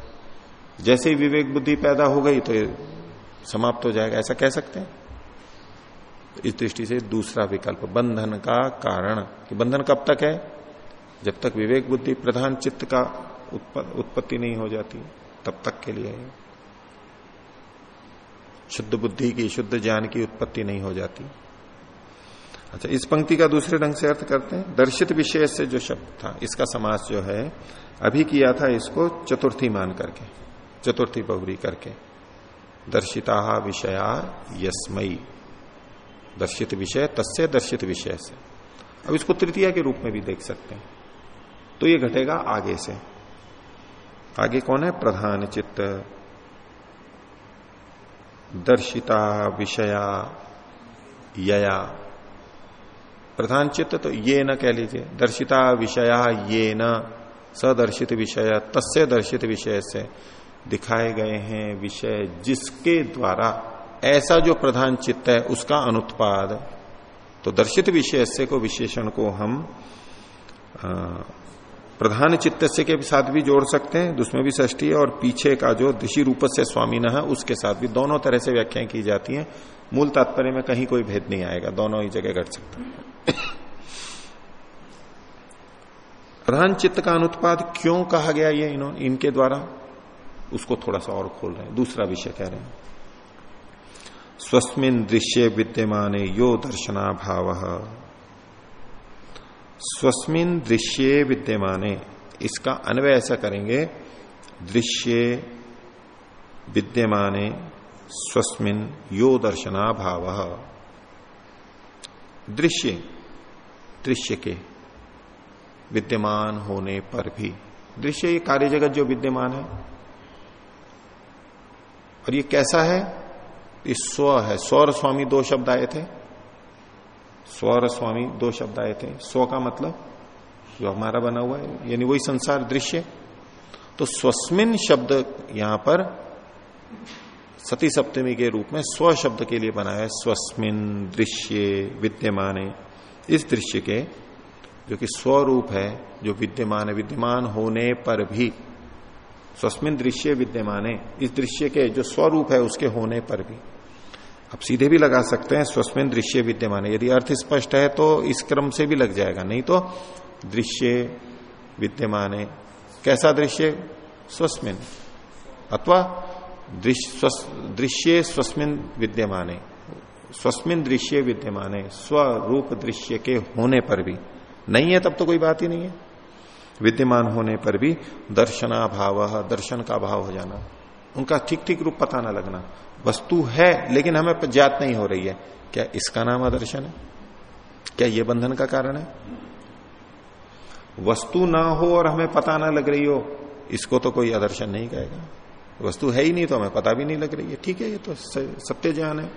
जैसे ही विवेक बुद्धि पैदा हो गई तो समाप्त हो जाएगा। ऐसा कह सकते हैं? इस दृष्टि से दूसरा विकल्प, बंधन का कारण। कि बंधन कब तक है? जब तक विवेक बुद्धि प्रधान चित्त का उत्पत्ति नहीं हो जाती, तब तक के लिए। शुद्ध बुद्धि की, शुद्ध ज्ञान की उत्पत्ति नहीं हो जाती। अच्छा इस पंक्ति का दूसरे ढंग से अर्थ करते हैं। दर्शित विषय से जो शब्द था, इसका समास जो है, अभी किया था इसको चतुर्थी मान करके। चतुर्थी बहुरी करके। दर्शिता विषया यस्मयी दर्शित विषय, तस्य दर्शित विषय से। अब इसको तृतीया के रूप में भी देख सकते हैं। तो ये घटेगा आगे से। आगे कौन है? प्रधान चित्त। दर्शिता विषया यया। प्रधान चित्त तो ये न कह लीजिए। दर्शिता विषया ये न। सदर्शित विषय, तस्य दर्शित विषय से। दिखाए गए हैं विषय जिसके द्वारा ऐसा जो प्रधान चित्त है, उसका अनुत्पाद तो दर्शित विषय से को विशेषण को हम प्रधान चित्त से के साथ भी जोड़ सकते हैं। उसमें भी ष्टी है और पीछे का जो दिशी रूप से स्वामी न है, उसके साथ भी दोनों तरह से व्याख्याएँ की जाती हैं। मूल तात्पर्य में कहीं कोई भेद नहीं आएगा, दोनों ही जगह घट सकता है। प्रधान चित्त का अनुत्पाद क्यों कहा गया ये इन्होंने इनके द्वारा? उसको थोड़ा सा और खोल रहे हैं। दूसरा विषय कह रहे हैं। स्वस्मिन दृश्य विद्यमान यो दर्शना भाव स्वस्मिन दृश्य विद्यमान, इसका अन्वय ऐसा करेंगे, दृश्य विद्यमान, स्वस्मिन यो दर्शना भाव दृश्य दृश्य के, विद्यमान होने पर भी। दृश्य ये कार्य जगत जो विद्यमान है और ये कैसा है? ये स्व है। स्वर स्वामी दो शब्द आए थे। स्वर स्वामी दो शब्द आए थे। स्व का मतलब जो हमारा बना हुआ है, यानी वही संसार दृश्य। तो स्वस्मिन शब्द यहाँ पर सती सप्तमी के रूप में स्व शब्द के लिए बनाया है। स्वस्मिन दृश्य विद्यमान। इस दृश्य के जो कि स्वरूप है, जो विद्यमान है, विद्यमान होने पर भी स्वस्मिन दृश्य विद्यमान, इस दृश्य के जो स्वरूप है उसके होने पर भी। अब सीधे भी लगा सकते हैं स्वस्मिन दृश्य विद्यमान। यदि अर्थ स्पष्ट है तो इस क्रम से भी लग जाएगा, नहीं तो दृश्य विद्यमान। कैसा दृश्य? स्वस्मिन अथवा दृश्य स्वस्मिन विद्यमान। स्वस्मिन दृश्य विद्यमान, स्वरूप दृश्य के होने पर भी। नहीं है तब तो कोई बात ही नहीं है। विद्यमान होने पर भी दर्शना भाव दर्शन का भाव हो जाना। उनका ठीक ठीक रूप पता ना लगना। वस्तु है, लेकिन हमें ज्ञात नहीं हो रही है। क्या इसका नाम आदर्शन है? क्या यह बंधन का कारण है? वस्तु ना हो और हमें पता ना लग रही हो, इसको तो कोई आदर्शन नहीं कहेगा। वस्तु है ही नहीं तो हमें पता भी नहीं लग रही है। ठीक है, ये तो सत्य ज्ञान है।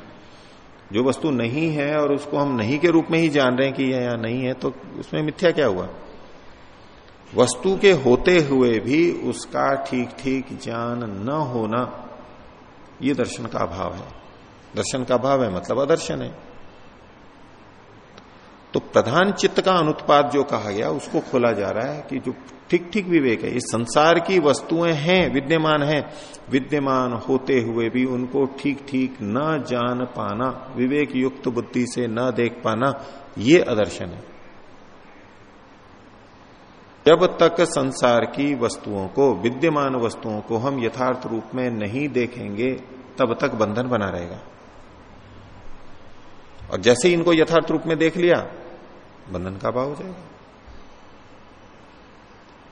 जो वस्तु नहीं है और उसको हम नहीं के रूप में ही जान रहे हैं कि यह यहाँ नहीं है तो उसमें मिथ्या क्या हुआ? वस्तु के होते हुए भी उसका ठीक ठीक ज्ञान न होना, ये दर्शन का अभाव है। दर्शन का अभाव है मतलब अदर्शन है। तो प्रधान चित्त का अनुत्पाद जो कहा गया, उसको खोला जा रहा है कि जो ठीक ठीक विवेक है, इस संसार की वस्तुएँ हैं, विद्यमान हैं, विद्यमान होते हुए भी उनको ठीक ठीक न जान पाना विवेक युक्त बुद्धि से न देख पाना, ये अदर्शन है। जब तक संसार की वस्तुओं को, विद्यमान वस्तुओं को हम यथार्थ रूप में नहीं देखेंगे, तब तक बंधन बना रहेगा। और जैसे ही इनको यथार्थ रूप में देख लिया, बंधन का भाव हो जाएगा।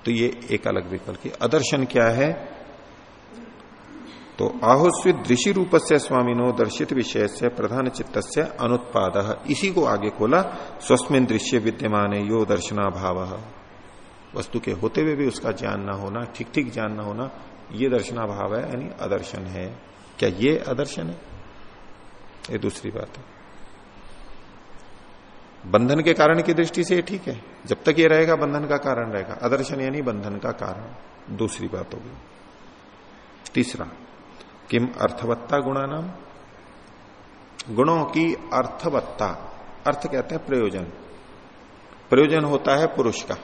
तो ये एक अलग विकल्प की अदर्शन क्या है? तो आहुस्वित दृषि रूप से स्वामिनो दर्शित विषय से प्रधान चित्त से अनुत्पाद। इसी को आगे खोला, स्वस्मिन दृश्य विद्यमान यो दर्शना भाव वस्तु के होते हुए भी उसका ज्ञान ना होना ठीक ठीक ज्ञान ना होना, ये दर्शना भाव है, यानी अदर्शन है। क्या ये अदर्शन है? ये दूसरी बात है। बंधन के कारण की दृष्टि से ये ठीक है। जब तक ये रहेगा, बंधन का कारण रहेगा। अदर्शन यानी बंधन का कारण। दूसरी बात होगी तीसरा, किम अर्थवत्ता गुणा नाम गुणों की अर्थवत्ता। अर्थ कहते हैं प्रयोजन। प्रयोजन होता है पुरुष का।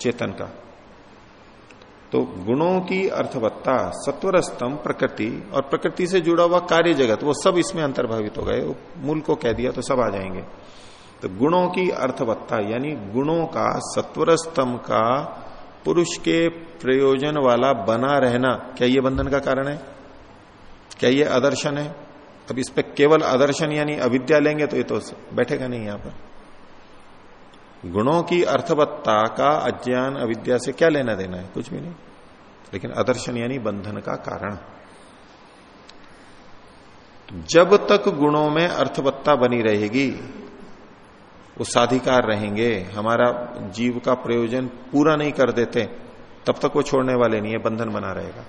चेतन का। तो गुणों की अर्थवत्ता सत्वर स्तंभ प्रकृति और प्रकृति से जुड़ा हुआ कार्य जगत, वो सब इसमें अंतर्भावित हो गए। मूल को कह दिया तो सब आ जाएँगे। तो गुणों की अर्थवत्ता, यानी गुणों का सत्वर स्तंभ का, पुरुष के प्रयोजन वाला बना रहना, क्या ये बंधन का कारण है? क्या ये आदर्शन है? अब इस पर केवल आदर्शन यानी अविद्या लेंगे तो ये तो बैठेगा नहीं यहाँ पर। गुणों की अर्थवत्ता का अज्ञान अविद्या से क्या लेना देना है? कुछ भी नहीं। लेकिन अदर्शन यानी बंधन का कारण। जब तक गुणों में अर्थवत्ता बनी रहेगी, वो साधिकार रहेंगे। हमारा जीव का प्रयोजन पूरा नहीं कर देते, तब तक वो छोड़ने वाले नहीं है बंधन बना रहेगा।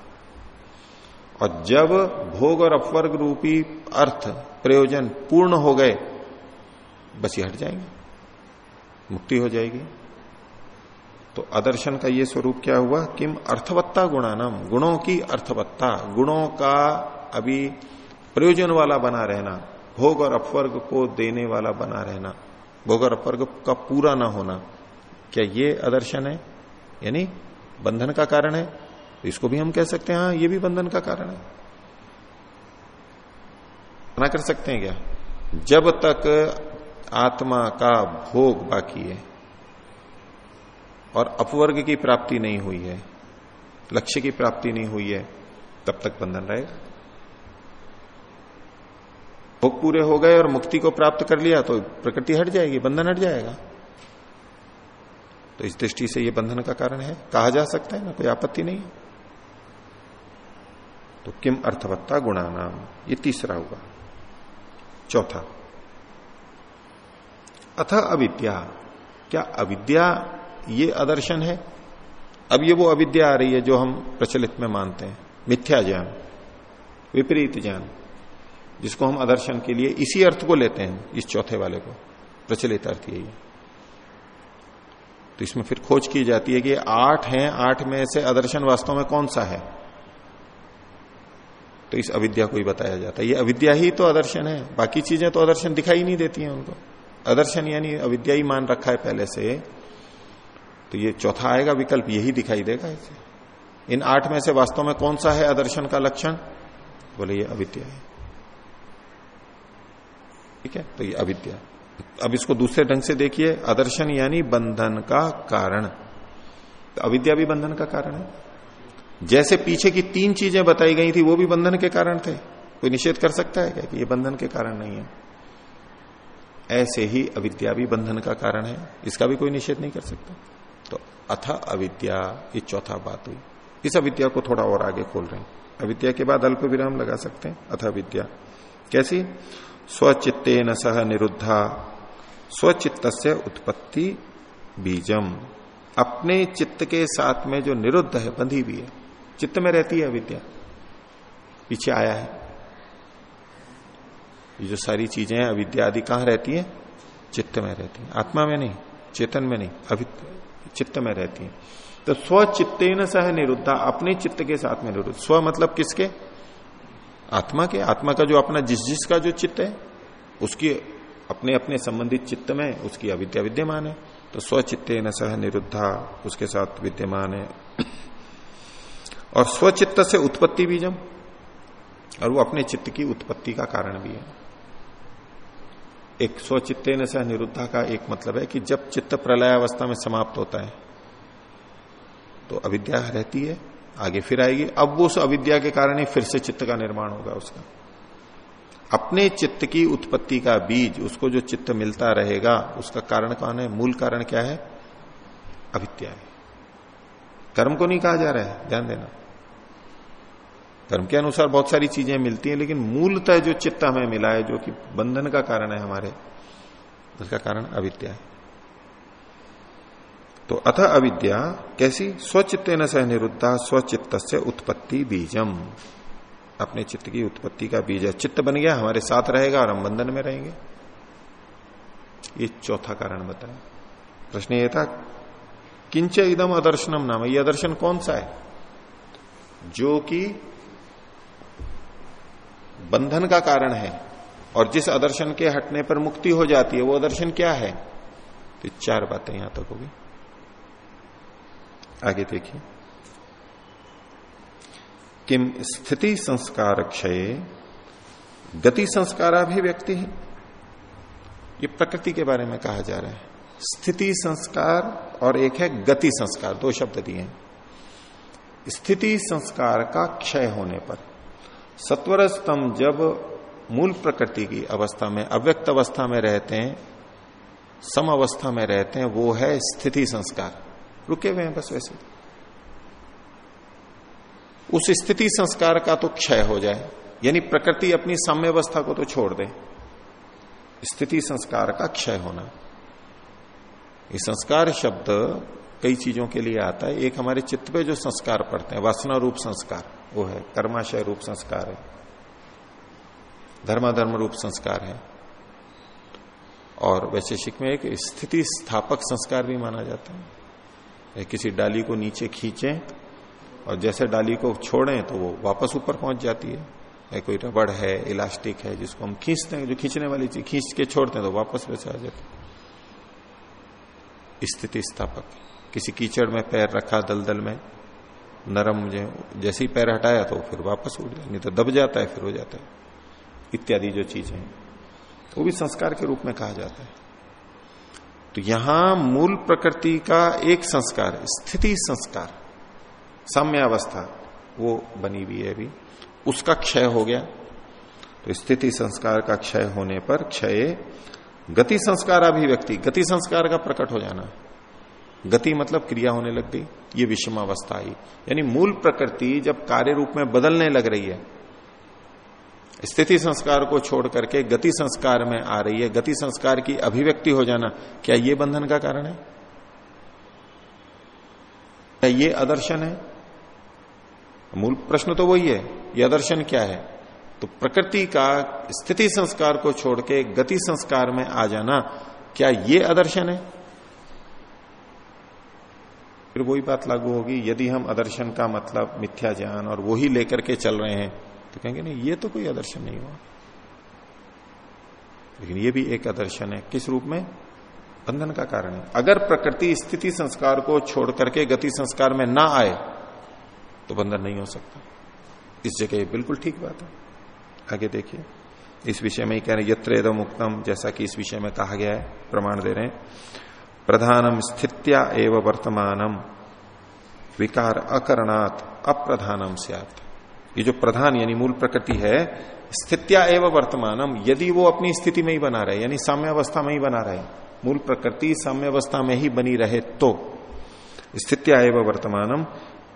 और जब भोग और अपवर्ग रूपी अर्थ प्रयोजन पूर्ण हो गए, बस ये हट जाएँगे। मुक्ति हो जाएगी। तो आदर्शन का ये स्वरूप क्या हुआ? किम अर्थवत्ता गुणानम, गुणों की अर्थवत्ता, गुणों का अभी प्रयोजन वाला बना रहना, भोग और अपवर्ग को देने वाला बना रहना, भोग और अपवर्ग का पूरा ना होना। क्या ये आदर्शन है? यानी बंधन का कारण है। इसको भी हम कह सकते हैं हाँ ये भी बंधन का कारण है। ना कर सकते हैं क्या? जब तक आत्मा का भोग बाकी है और अपवर्ग की प्राप्ति नहीं हुई है, लक्ष्य की प्राप्ति नहीं हुई है, तब तक बंधन रहेगा। भोग पूरे हो गए और मुक्ति को प्राप्त कर लिया तो प्रकृति हट जाएगी, बंधन हट जाएगा। तो इस दृष्टि से यह बंधन का कारण है। कहा जा सकता है, ना कोई आपत्ति नहीं है। तो किम अर्थवत्ता गुणानाम, ये तीसरा हुआ। चौथा। अथ अविद्या। क्या अविद्या ये आदर्शन है? अब ये वो अविद्या आ रही है जो हम प्रचलित में मानते हैं। मिथ्या ज्ञान, विपरीत ज्ञान, जिसको हम आदर्शन के लिए इसी अर्थ को लेते हैं, इस चौथे वाले को। प्रचलित अर्थ यही तो इसमें फिर खोज की जाती है कि आठ हैं, आठ में से आदर्शन वास्तव में कौन सा है? तो इस अविद्या को ही बताया जाता है। ये अविद्या ही तो आदर्शन है, बाकी चीज़ें तो आदर्शन दिखाई नहीं देती हैं उनको। आदर्शन यानी अविद्या ही मान रखा है पहले से तो ये चौथा आएगा, विकल्प यही दिखाई देगा इसे। इन आठ में से वास्तव में कौन सा है आदर्शन का लक्षण? बोले, ये अविद्या है। ठीक है? तो ये अविद्या। अब इसको दूसरे ढंग से देखिए। आदर्शन यानी बंधन का कारण। तो अविद्या भी बंधन का कारण है। जैसे पीछे की तीन चीज़ें बताई गई थी, वो भी बंधन के कारण थे। कोई निषेध कर सकता है क्या कि ये बंधन के कारण नहीं है? ऐसे ही अविद्या भी बंधन का कारण है, इसका भी कोई निषेध नहीं कर सकता। तो अथ अविद्या, ये चौथा बात हुई। इस अविद्या को थोड़ा और आगे खोल रहे हैं। अविद्या के बाद अल्प विराम लगा सकते हैं, अथ विद्या कैसी? स्वचित्ते न सह निरुद्धा स्वचित्त से उत्पत्ति बीजम। अपने चित्त के साथ में जो निरुद्ध है, बंधी भी है, चित्त में रहती है अविद्या। पीछे आया है। ये जो सारी चीज़ें अविद्या आदि कहाँ रहती है? चित्त में रहती है। आत्मा में नहीं, चेतन में नहीं अभी चित्त में रहती है। तो स्व चित्ते न सह निरुद्धा, अपने चित्त के साथ में निरुद्ध। स्व मतलब किसके? आत्मा के। आत्मा का जो अपना जिस जिसका जो चित्त है, उसकी अपने अपने संबंधित चित्त में उसकी अविद्या विद्यमान है। तो स्वचित्ते न सह निरुद्धा, उसके साथ विद्यमान है। और स्वचित्त से उत्पत्ति बीजम, और वो अपने चित्त की उत्पत्ति का कारण भी है। एक स्वचित्ते न सह निरुद्धा का एक मतलब है कि जब चित्त प्रलय अवस्था में समाप्त होता है तो अविद्या रहती है, आगे फिर आएगी। अब वो उस अविद्या के कारण ही फिर से चित्त का निर्माण होगा उसका। अपने चित्त की उत्पत्ति का बीज, उसको जो चित्त मिलता रहेगा, उसका कारण कौन है? मूल कारण क्या है? अविद्या है। कर्म को नहीं कहा जा रहा है, ध्यान देना। कर्म के अनुसार बहुत सारी चीज़ें मिलती हैं, लेकिन मूलतः जो चित्त हमें मिला है, जो कि बंधन का कारण है हमारे, उसका कारण अविद्या है। तो अथ अविद्या कैसी? स्वचित्त न सह निरुद्धा स्वचित्त से उत्पत्ति बीजम। अपने चित्त की उत्पत्ति का बीज है। चित्त बन गया, हमारे साथ रहेगा और हम बंधन में रहेंगे। ये चौथा कारण बताया। प्रश्न ये था, किंच इदम अदर्शनम नाम ये अदर्शन कौन सा है? जो कि बंधन का कारण है और जिस अदर्शन के हटने पर मुक्ति हो जाती है, वो अदर्शन क्या है? तो चार बातें यहाँ तक होगी आगे देखिए। किम स्थिति संस्कार क्षय, गति संस्काराभिव्यक्ति है। ये प्रकृति के बारे में कहा जा रहा है। स्थिति संस्कार और एक है गति संस्कार, दो शब्द दिए हैं। स्थिति संस्कार का क्षय होने पर सत्वर स्तंभ जब मूल प्रकृति की अवस्था में, अव्यक्त अवस्था में रहते हैं, सम अवस्था में रहते हैं, वो है स्थिति संस्कार। रुके हुए हैं बस वैसे। उस स्थिति संस्कार का तो क्षय हो जाए, यानी प्रकृति अपनी साम्य अवस्था को तो छोड़ दे। स्थिति संस्कार का क्षय होना। ये संस्कार शब्द कई चीज़ों के लिए आता है। एक हमारे चित्त पे जो संस्कार पड़ते हैं, वासना रूप संस्कार। वो है, कर्माशय रूप संस्कार है। धर्माधर्म रूप संस्कार है। और वैशेषिक में एक स्थिति स्थापक संस्कार भी माना जाता है। किसी डाली को नीचे खींचे और जैसे डाली को छोड़ें तो वो वापस ऊपर पहुँच जाती है। या कोई रबड़ है, इलास्टिक है, जिसको हम खींचते हैं, जो खींचने वाली चीज़, खींच के छोड़ते हैं तो वापस वैसे आ जाते स्थिति स्थापक, किसी कीचड़ में पैर रखा, दलदल में नरम जैसे ही पैर हटाया तो फिर वापस उड़ जाए नहीं तो दब जाता है, फिर हो जाता है। इत्यादि जो चीज़ें हैं, वो भी संस्कार के रूप में कहा जाता है। तो यहाँ मूल प्रकृति का एक संस्कार, स्थिति संस्कार साम्य अवस्था वो बनी हुई है अभी। उसका क्षय हो गया। तो स्थिति संस्कार का क्षय होने पर क्षय, गति संस्कार अभिव्यक्ति, गति संस्कार का प्रकट हो जाना। गति मतलब क्रिया होने लग गई, ये विषमावस्था आई। यानी मूल प्रकृति जब कार्य रूप में बदलने लग रही है, स्थिति संस्कार को छोड़ करके गति संस्कार में आ रही है, गति संस्कार की अभिव्यक्ति हो जाना, क्या ये बंधन का कारण है? क्या ये आदर्शन है? मूल प्रश्न तो वही है, ये आदर्शन क्या है? तो प्रकृति का स्थिति संस्कार को छोड़ के गति संस्कार में आ जाना, क्या ये आदर्शन है? फिर वही बात लागू होगी, यदि हम आदर्शन का मतलब मिथ्या ज्ञान और वही लेकर के चल रहे हैं तो कहेंगे, नहीं, ये तो कोई आदर्शन नहीं हुआ। लेकिन ये भी एक आदर्शन है। किस रूप में? बंधन का कारण है। अगर प्रकृति स्थिति संस्कार को छोड़ करके गति संस्कार में ना आए तो बंधन नहीं हो सकता। इस जगह बिल्कुल ठीक बात है। आगे देखिए। इस विषय में ही कह रहे यत्र एदम उक्तम, जैसा कि इस विषय में कहा गया है, प्रमाण दे रहे हैं। प्रधानम स्थित्या एवं वर्तमानम विकार अकरणात अप्रधानम सियात। ये जो प्रधान यानी मूल प्रकृति है, स्थित्या एवं वर्तमानम यदि वो अपनी स्थिति में ही बना रहे, यानी साम्य अवस्था में ही बना रहे, मूल प्रकृति साम्य अवस्था में ही बनी रहे तो स्थित्या एवं वर्तमानम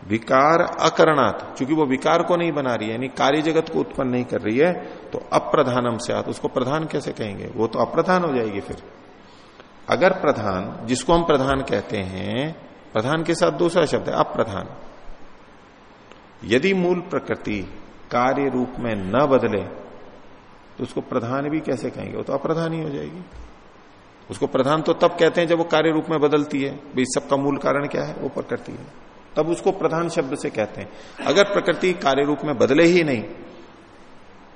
विकार अकरणात, क्योंकि वो विकार को नहीं बना रही है, यानी कार्य जगत को उत्पन्न नहीं कर रही है तो अप्रधानम से उसको प्रधान कैसे कहेंगे? वो तो अप्रधान हो जाएगी फिर। अगर प्रधान, जिसको हम प्रधान कहते हैं, प्रधान के साथ दूसरा शब्द है, अप्रधान। यदि मूल प्रकृति कार्य रूप में न बदले तो उसको प्रधान भी कैसे कहेंगे? वो तो अप्रधान ही हो जाएगी। उसको प्रधान तो तब कहते हैं जब वो कार्य रूप में बदलती है। भाई, सबका मूल कारण क्या है? वो प्रकृति है। तब उसको प्रधान शब्द से कहते हैं। अगर प्रकृति कार्य रूप में बदले ही नहीं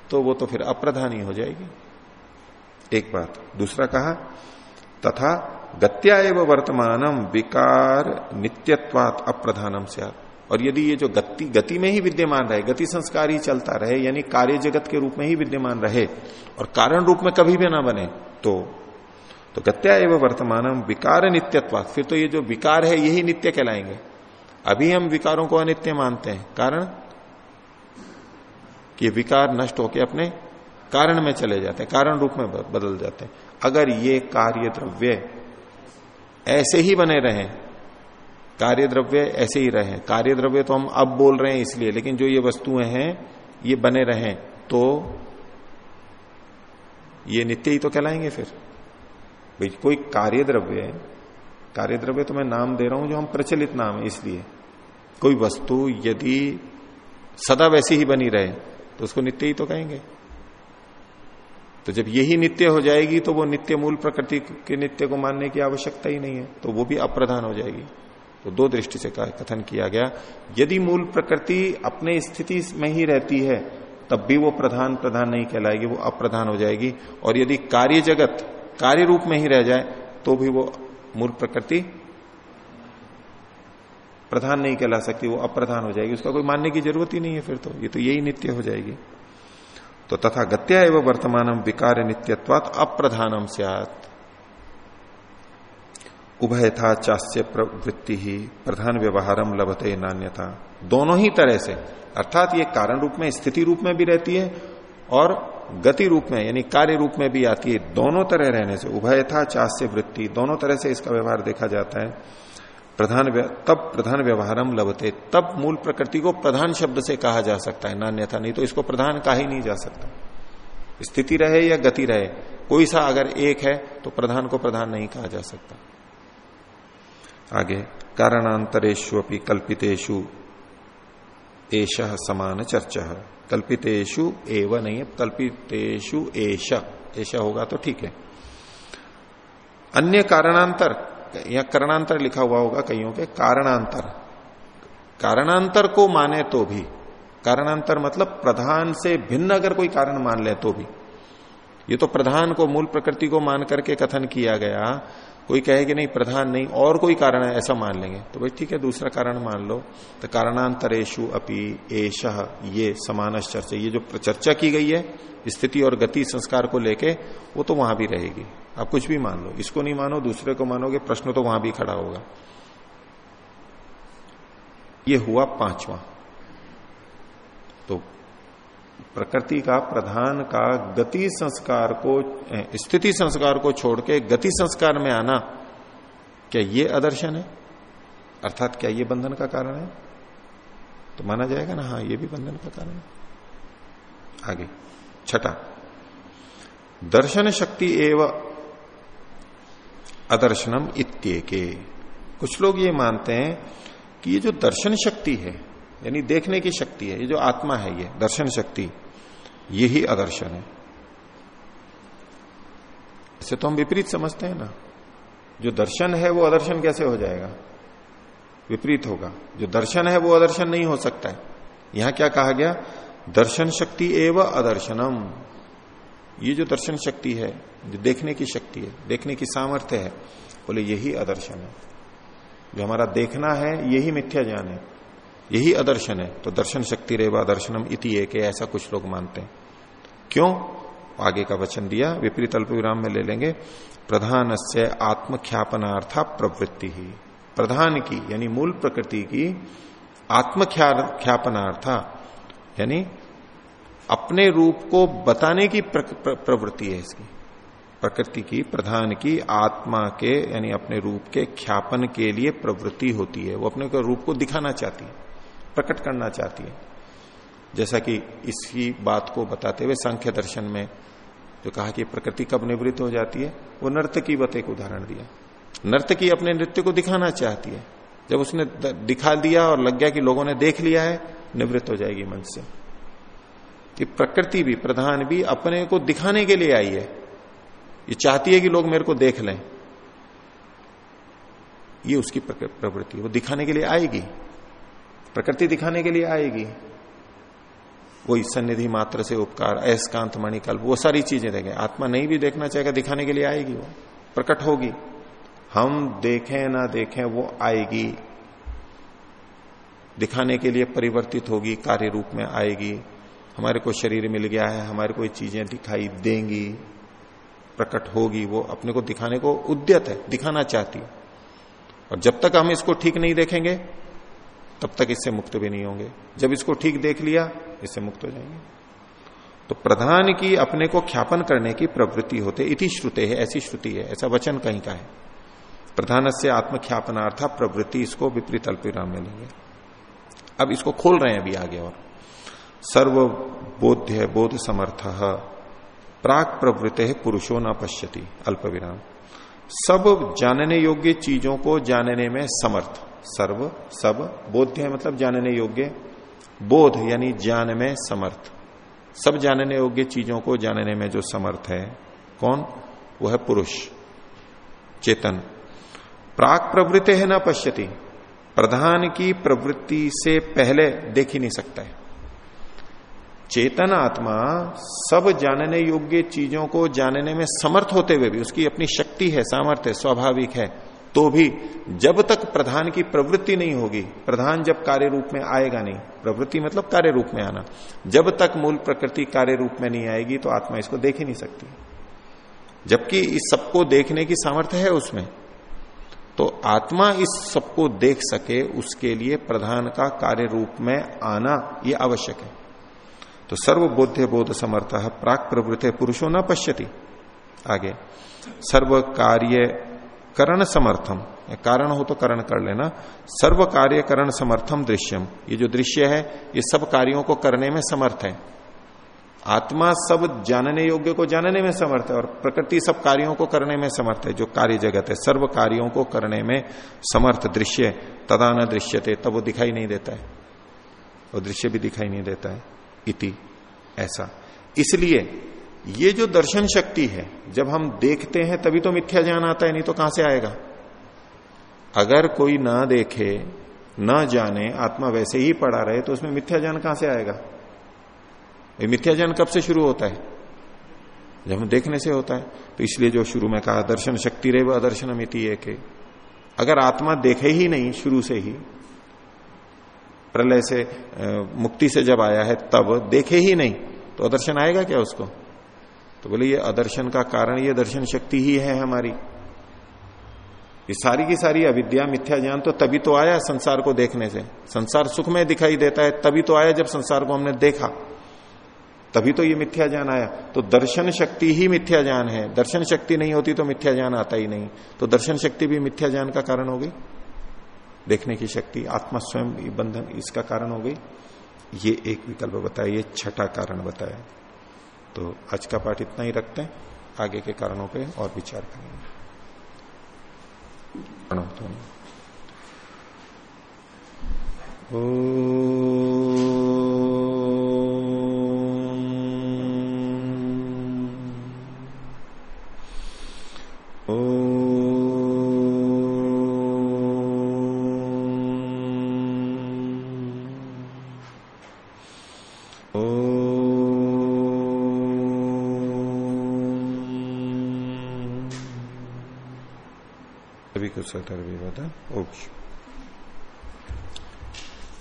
तो वो तो फिर अप्रधान ही हो जाएगी। एक बात, दूसरा कहा तथा गत्या एवं वर्तमानम विकार नित्यत्वात अप्रधानम से और यदि ये जो गति गति में ही विद्यमान रहे, गति संस्कार ही चलता रहे, यानी कार्य जगत के रूप में ही विद्यमान रहे, और कारण रूप में कभी भी ना बने तो तो गत्या एवं वर्तमानम विकार नित्यत्वात। फिर तो ये जो विकार है, यही नित्य कहलाएँगे। अभी हम विकारों को अनित्य मानते हैं। कारण? कि विकार नष्ट होकर अपने कारण में चले जाते हैं, कारण रूप में बदल जाते हैं। अगर ये कार्य द्रव्य ऐसे ही बने रहे, कार्य द्रव्य ऐसे ही रहे। कार्य द्रव्य तो हम अब बोल रहे हैं इसलिए, लेकिन जो ये वस्तुएँ हैं, ये बने रहे तो ये नित्य ही तो कहलाएँगे फिर। भाई, कोई कार्य द्रव्य कार्य द्रव्य तो मैं नाम दे रहा हूँ जो हम प्रचलित नाम है इसलिए। कोई वस्तु यदि सदा वैसी ही बनी रहे तो उसको नित्य ही तो कहेंगे। तो जब यही नित्य हो जाएगी तो वो नित्य मूल प्रकृति के नित्य को मानने की आवश्यकता ही नहीं है। तो वो भी अप्रधान हो जाएगी। तो दो दृष्टि से कथन किया गया, यदि मूल प्रकृति अपने स्थिति में ही रहती है, तब भी वो प्रधान प्रधान नहीं कहलाएगी, वो अप्रधान हो जाएगी। और यदि कार्य जगत कार्य रूप में ही रह जाए तो भी वो मूल प्रकृति प्रधान नहीं कहला सकती, वो अप्रधान हो जाएगी। उसका कोई मानने की ज़रूरत ही नहीं है फिर तो। ये तो यही नित्य हो जाएगी। तो तथा गत्या एवं वर्तमानम विकार नित्यत्वात अप्रधानम सियात। उभय था चास्य प्रवृत्ति ही प्रधान व्यवहारम लभते नान्यथा। दोनों ही तरह से। अर्थात ये कारण रूप में, स्थिति रूप में भी रहती है और गति रूप में, यानी कार्य रूप में भी आती है। दोनों तरह रहने से उभय था चास्य वृत्ति, दोनों तरह से इसका व्यवहार देखा जाता है। प्रधान तब प्रधान व्यवहारम लभते, तब मूल प्रकृति को प्रधान शब्द से कहा जा सकता है, नान्यथा, नहीं तो इसको प्रधान कहा ही नहीं जा सकता। स्थिति रहे या गति रहे, कोई सा अगर एक है तो प्रधान को प्रधान नहीं कहा जा सकता। आगे कारणांतरेशु कल्पितेशु एश समान चर्चा। कल्पितेशु एव नहीं है कल्पितेशु एश ऐसा होगा तो ठीक है। अन्य कारणांतर या करणांतर लिखा हुआ होगा कईयों के, कारणांतर। कारणांतर को माने तो भी। कारणांतर मतलब प्रधान से भिन्न अगर कोई कारण मान ले तो भी। ये तो प्रधान को, मूल प्रकृति को मान करके कथन किया गया। कोई कहे कि नहीं, प्रधान नहीं, और कोई कारण है, ऐसा मान लेंगे। तो भाई ठीक है, दूसरा कारण मान लो। तो कारणांतरेशु अपी एश ये समान चर्चा ये जो चर्चा की गई है, स्थिति और गति संस्कार को लेके, वो तो वहाँ भी रहेगी। आप कुछ भी मान लो। इसको नहीं मानो, दूसरे को मानोगे, प्रश्न तो वहाँ भी खड़ा होगा। ये हुआ पांचवा। तो प्रकृति का प्रधान का गति संस्कार को स्थिति संस्कार को छोड़ के गति संस्कार में आना, क्या ये आदर्शन है? अर्थात क्या ये बंधन का कारण है? तो माना जाएगा ना हाँ ये भी बंधन का कारण है। आगे, छठा। दर्शन शक्ति एवं अदर्शनम इत्य के कुछ लोग ये मानते हैं कि ये जो दर्शन शक्ति है, यानी देखने की शक्ति है, ये जो आत्मा है ये, दर्शन शक्ति ये ही अदर्शन है। इसे तो हम विपरीत समझते हैं ना। जो दर्शन है वो अदर्शन कैसे हो जाएगा? विपरीत होगा। जो दर्शन है वो अदर्शन नहीं हो सकता है। यहाँ क्या कहा गया? दर्शन शक्ति एवं अदर्शनम। ये जो दर्शन शक्ति है, जो देखने की शक्ति है, देखने की सामर्थ्य है, बोले यही अदर्शन है। जो हमारा देखना है, यही मिथ्या ज्ञान है। यही अदर्शन है। तो दर्शन शक्ति रेवा दर्शनम इति एक, ऐसा कुछ लोग मानते हैं। क्यों? आगे का वचन दिया, विपरीत अल्प विराम में ले लेंगे। प्रधान से आत्मख्यापनार्था प्रवृत्ति ही। प्रधान की, यानी मूल प्रकृति की आत्मख्यापनार्था यानी अपने रूप को बताने की प्रवृत्ति है इसकी। प्रकृति की, प्रधान की, आत्मा के, यानी अपने रूप के ख्यापन के लिए प्रवृत्ति होती है। वो अपने को रूप को दिखाना चाहती है, प्रकट करना चाहती है। जैसा कि इसी बात को बताते हुए सांख्य दर्शन में जो कहा कि प्रकृति कब निवृत्त हो जाती है, वो नर्तकी बत एक उदाहरण दिया। नर्तकी अपने नृत्य को दिखाना चाहती है। जब उसने दिखा दिया और लग गया कि लोगों ने देख लिया है, निवृत्त हो जाएगी मन से। कि प्रकृति भी, प्रधान भी अपने को दिखाने के लिए आई है। ये चाहती है कि लोग मेरे को देख लें। ये उसकी प्रवृत्ति वो दिखाने के लिए आएगी। प्रकृति दिखाने के लिए आएगी। वही सन्निधि मात्र से उपकार, अयस्कांत, मणिकल्प, वो सारी चीज़ें देखें। आत्मा नहीं भी देखना चाहेगा, दिखाने के लिए आएगी वो। प्रकट होगी। हम देखें ना देखें, वो आएगी। दिखाने के लिए परिवर्तित होगी, कार्य रूप में आएगी। हमारे को शरीर मिल गया है, हमारे को ये चीज़ें दिखाई देंगी, प्रकट होगी, वो अपने को दिखाने को उद्यत है, दिखाना चाहती है। और जब तक हम इसको ठीक नहीं देखेंगे, तब तक इससे मुक्त भी नहीं होंगे। जब इसको ठीक देख लिया, इससे मुक्त हो जाएँगे। तो प्रधान की अपने को ख्यापन करने की प्रवृत्ति होते, इति श्रुते है, ऐसी श्रुति है, ऐसा वचन कहीं का है। प्रधान से आत्मख्यापनार्था प्रवृत्ति इसको विपरीत अल्पिराम में लेंगे। अब इसको खोल रहे हैं अभी आगे और। सर्व बोध्य बोध समर्थ प्राक प्रवृत्ति है पुरुषो न पश्यति अल्प विराम सब जानने योग्य चीज़ों को जानने में समर्थ। सर्व, सब, बोध्य मतलब जानने योग्य। बोध यानी ज्ञान में समर्थ। सब जानने योग्य चीज़ों को जानने में जो समर्थ है, कौन? वो है पुरुष। चेतन। प्राक प्रवृत्ति है ना पश्यति। प्रधान की प्रवृत्ति से पहले देख ही नहीं सकता है। चेतन आत्मा सब जानने योग्य चीज़ों को जानने में समर्थ होते हुए भी, उसकी अपनी शक्ति है, सामर्थ्य स्वाभाविक है तो भी जब तक प्रधान की प्रवृत्ति नहीं होगी, प्रधान जब कार्य रूप में आएगा नहीं, प्रवृत्ति मतलब कार्य रूप में आना, जब तक मूल प्रकृति कार्य रूप में नहीं आएगी तो आत्मा इसको देख ही नहीं सकती। जबकि इस सबको देखने की सामर्थ्य है उसमें तो आत्मा इस सबको देख सके, उसके लिए प्रधान का कार्य रूप में आना यह आवश्यक है। तो सर्वबोध्य बोध समर्थ प्राक प्रवृत्ति पुरुषो न पश्यति। आगे सर्व कार्य करण समर्थम कारण हो तो करण कर लेना सर्व कार्य करण समर्थम दृश्यम ये जो दृश्य है, ये सब कार्यों को करने में समर्थ है। आत्मा सब जानने योग्य को जानने में समर्थ है और प्रकृति सब कार्यों को करने में समर्थ है। जो कार्य जगत है, सर्व कार्यों को करने में समर्थ दृश्य, तदा न दृश्यते, तब वो दिखाई नहीं देता है। वो दृश्य भी दिखाई नहीं देता है। इति, ऐसा। इसलिए ये जो दर्शन शक्ति है, जब हम देखते हैं तभी तो मिथ्या ज्ञान आता है, नहीं तो कहाँ से आएगा? अगर कोई ना देखे, ना जाने, आत्मा वैसे ही पड़ा रहे तो उसमें मिथ्या ज्ञान कहाँ से आएगा? ये मिथ्या ज्ञान कब से शुरू होता है? जब हम देखने से होता है। तो इसलिए जो शुरू में कहा, दर्शन शक्ति रहे वो अदर्शन मिति एक। अगर आत्मा देखे ही नहीं, शुरू से ही प्रलय से मुक्ति से जब आया है, तब देखे ही नहीं। तो अदर्शन आएगा क्या उसको? तो बोले, ये अदर्शन का कारण, ये दर्शन शक्ति ही है हमारी। ये सारी की सारी अविद्या, मिथ्या ज्ञान तो तभी तो आया संसार को देखने से। संसार सुख में दिखाई देता है, तभी तो आया जब संसार को हमने देखा। तभी तो ये मिथ्या ज्ञान आया। तो दर्शन शक्ति ही मिथ्या ज्ञान है। दर्शन शक्ति नहीं होती तो मिथ्या ज्ञान आता ही नहीं। तो दर्शन शक्ति भी मिथ्या ज्ञान का कारण हो गई। देखने की शक्ति, आत्मा स्वयं बंधन इसका कारण हो गई। ये एक विकल्प बताया ये छठा कारण बताया तो आज का पाठ इतना ही रखते हैं। आगे के कारणों पे और विचार करेंगे। ओ कुछ सतर भी ओके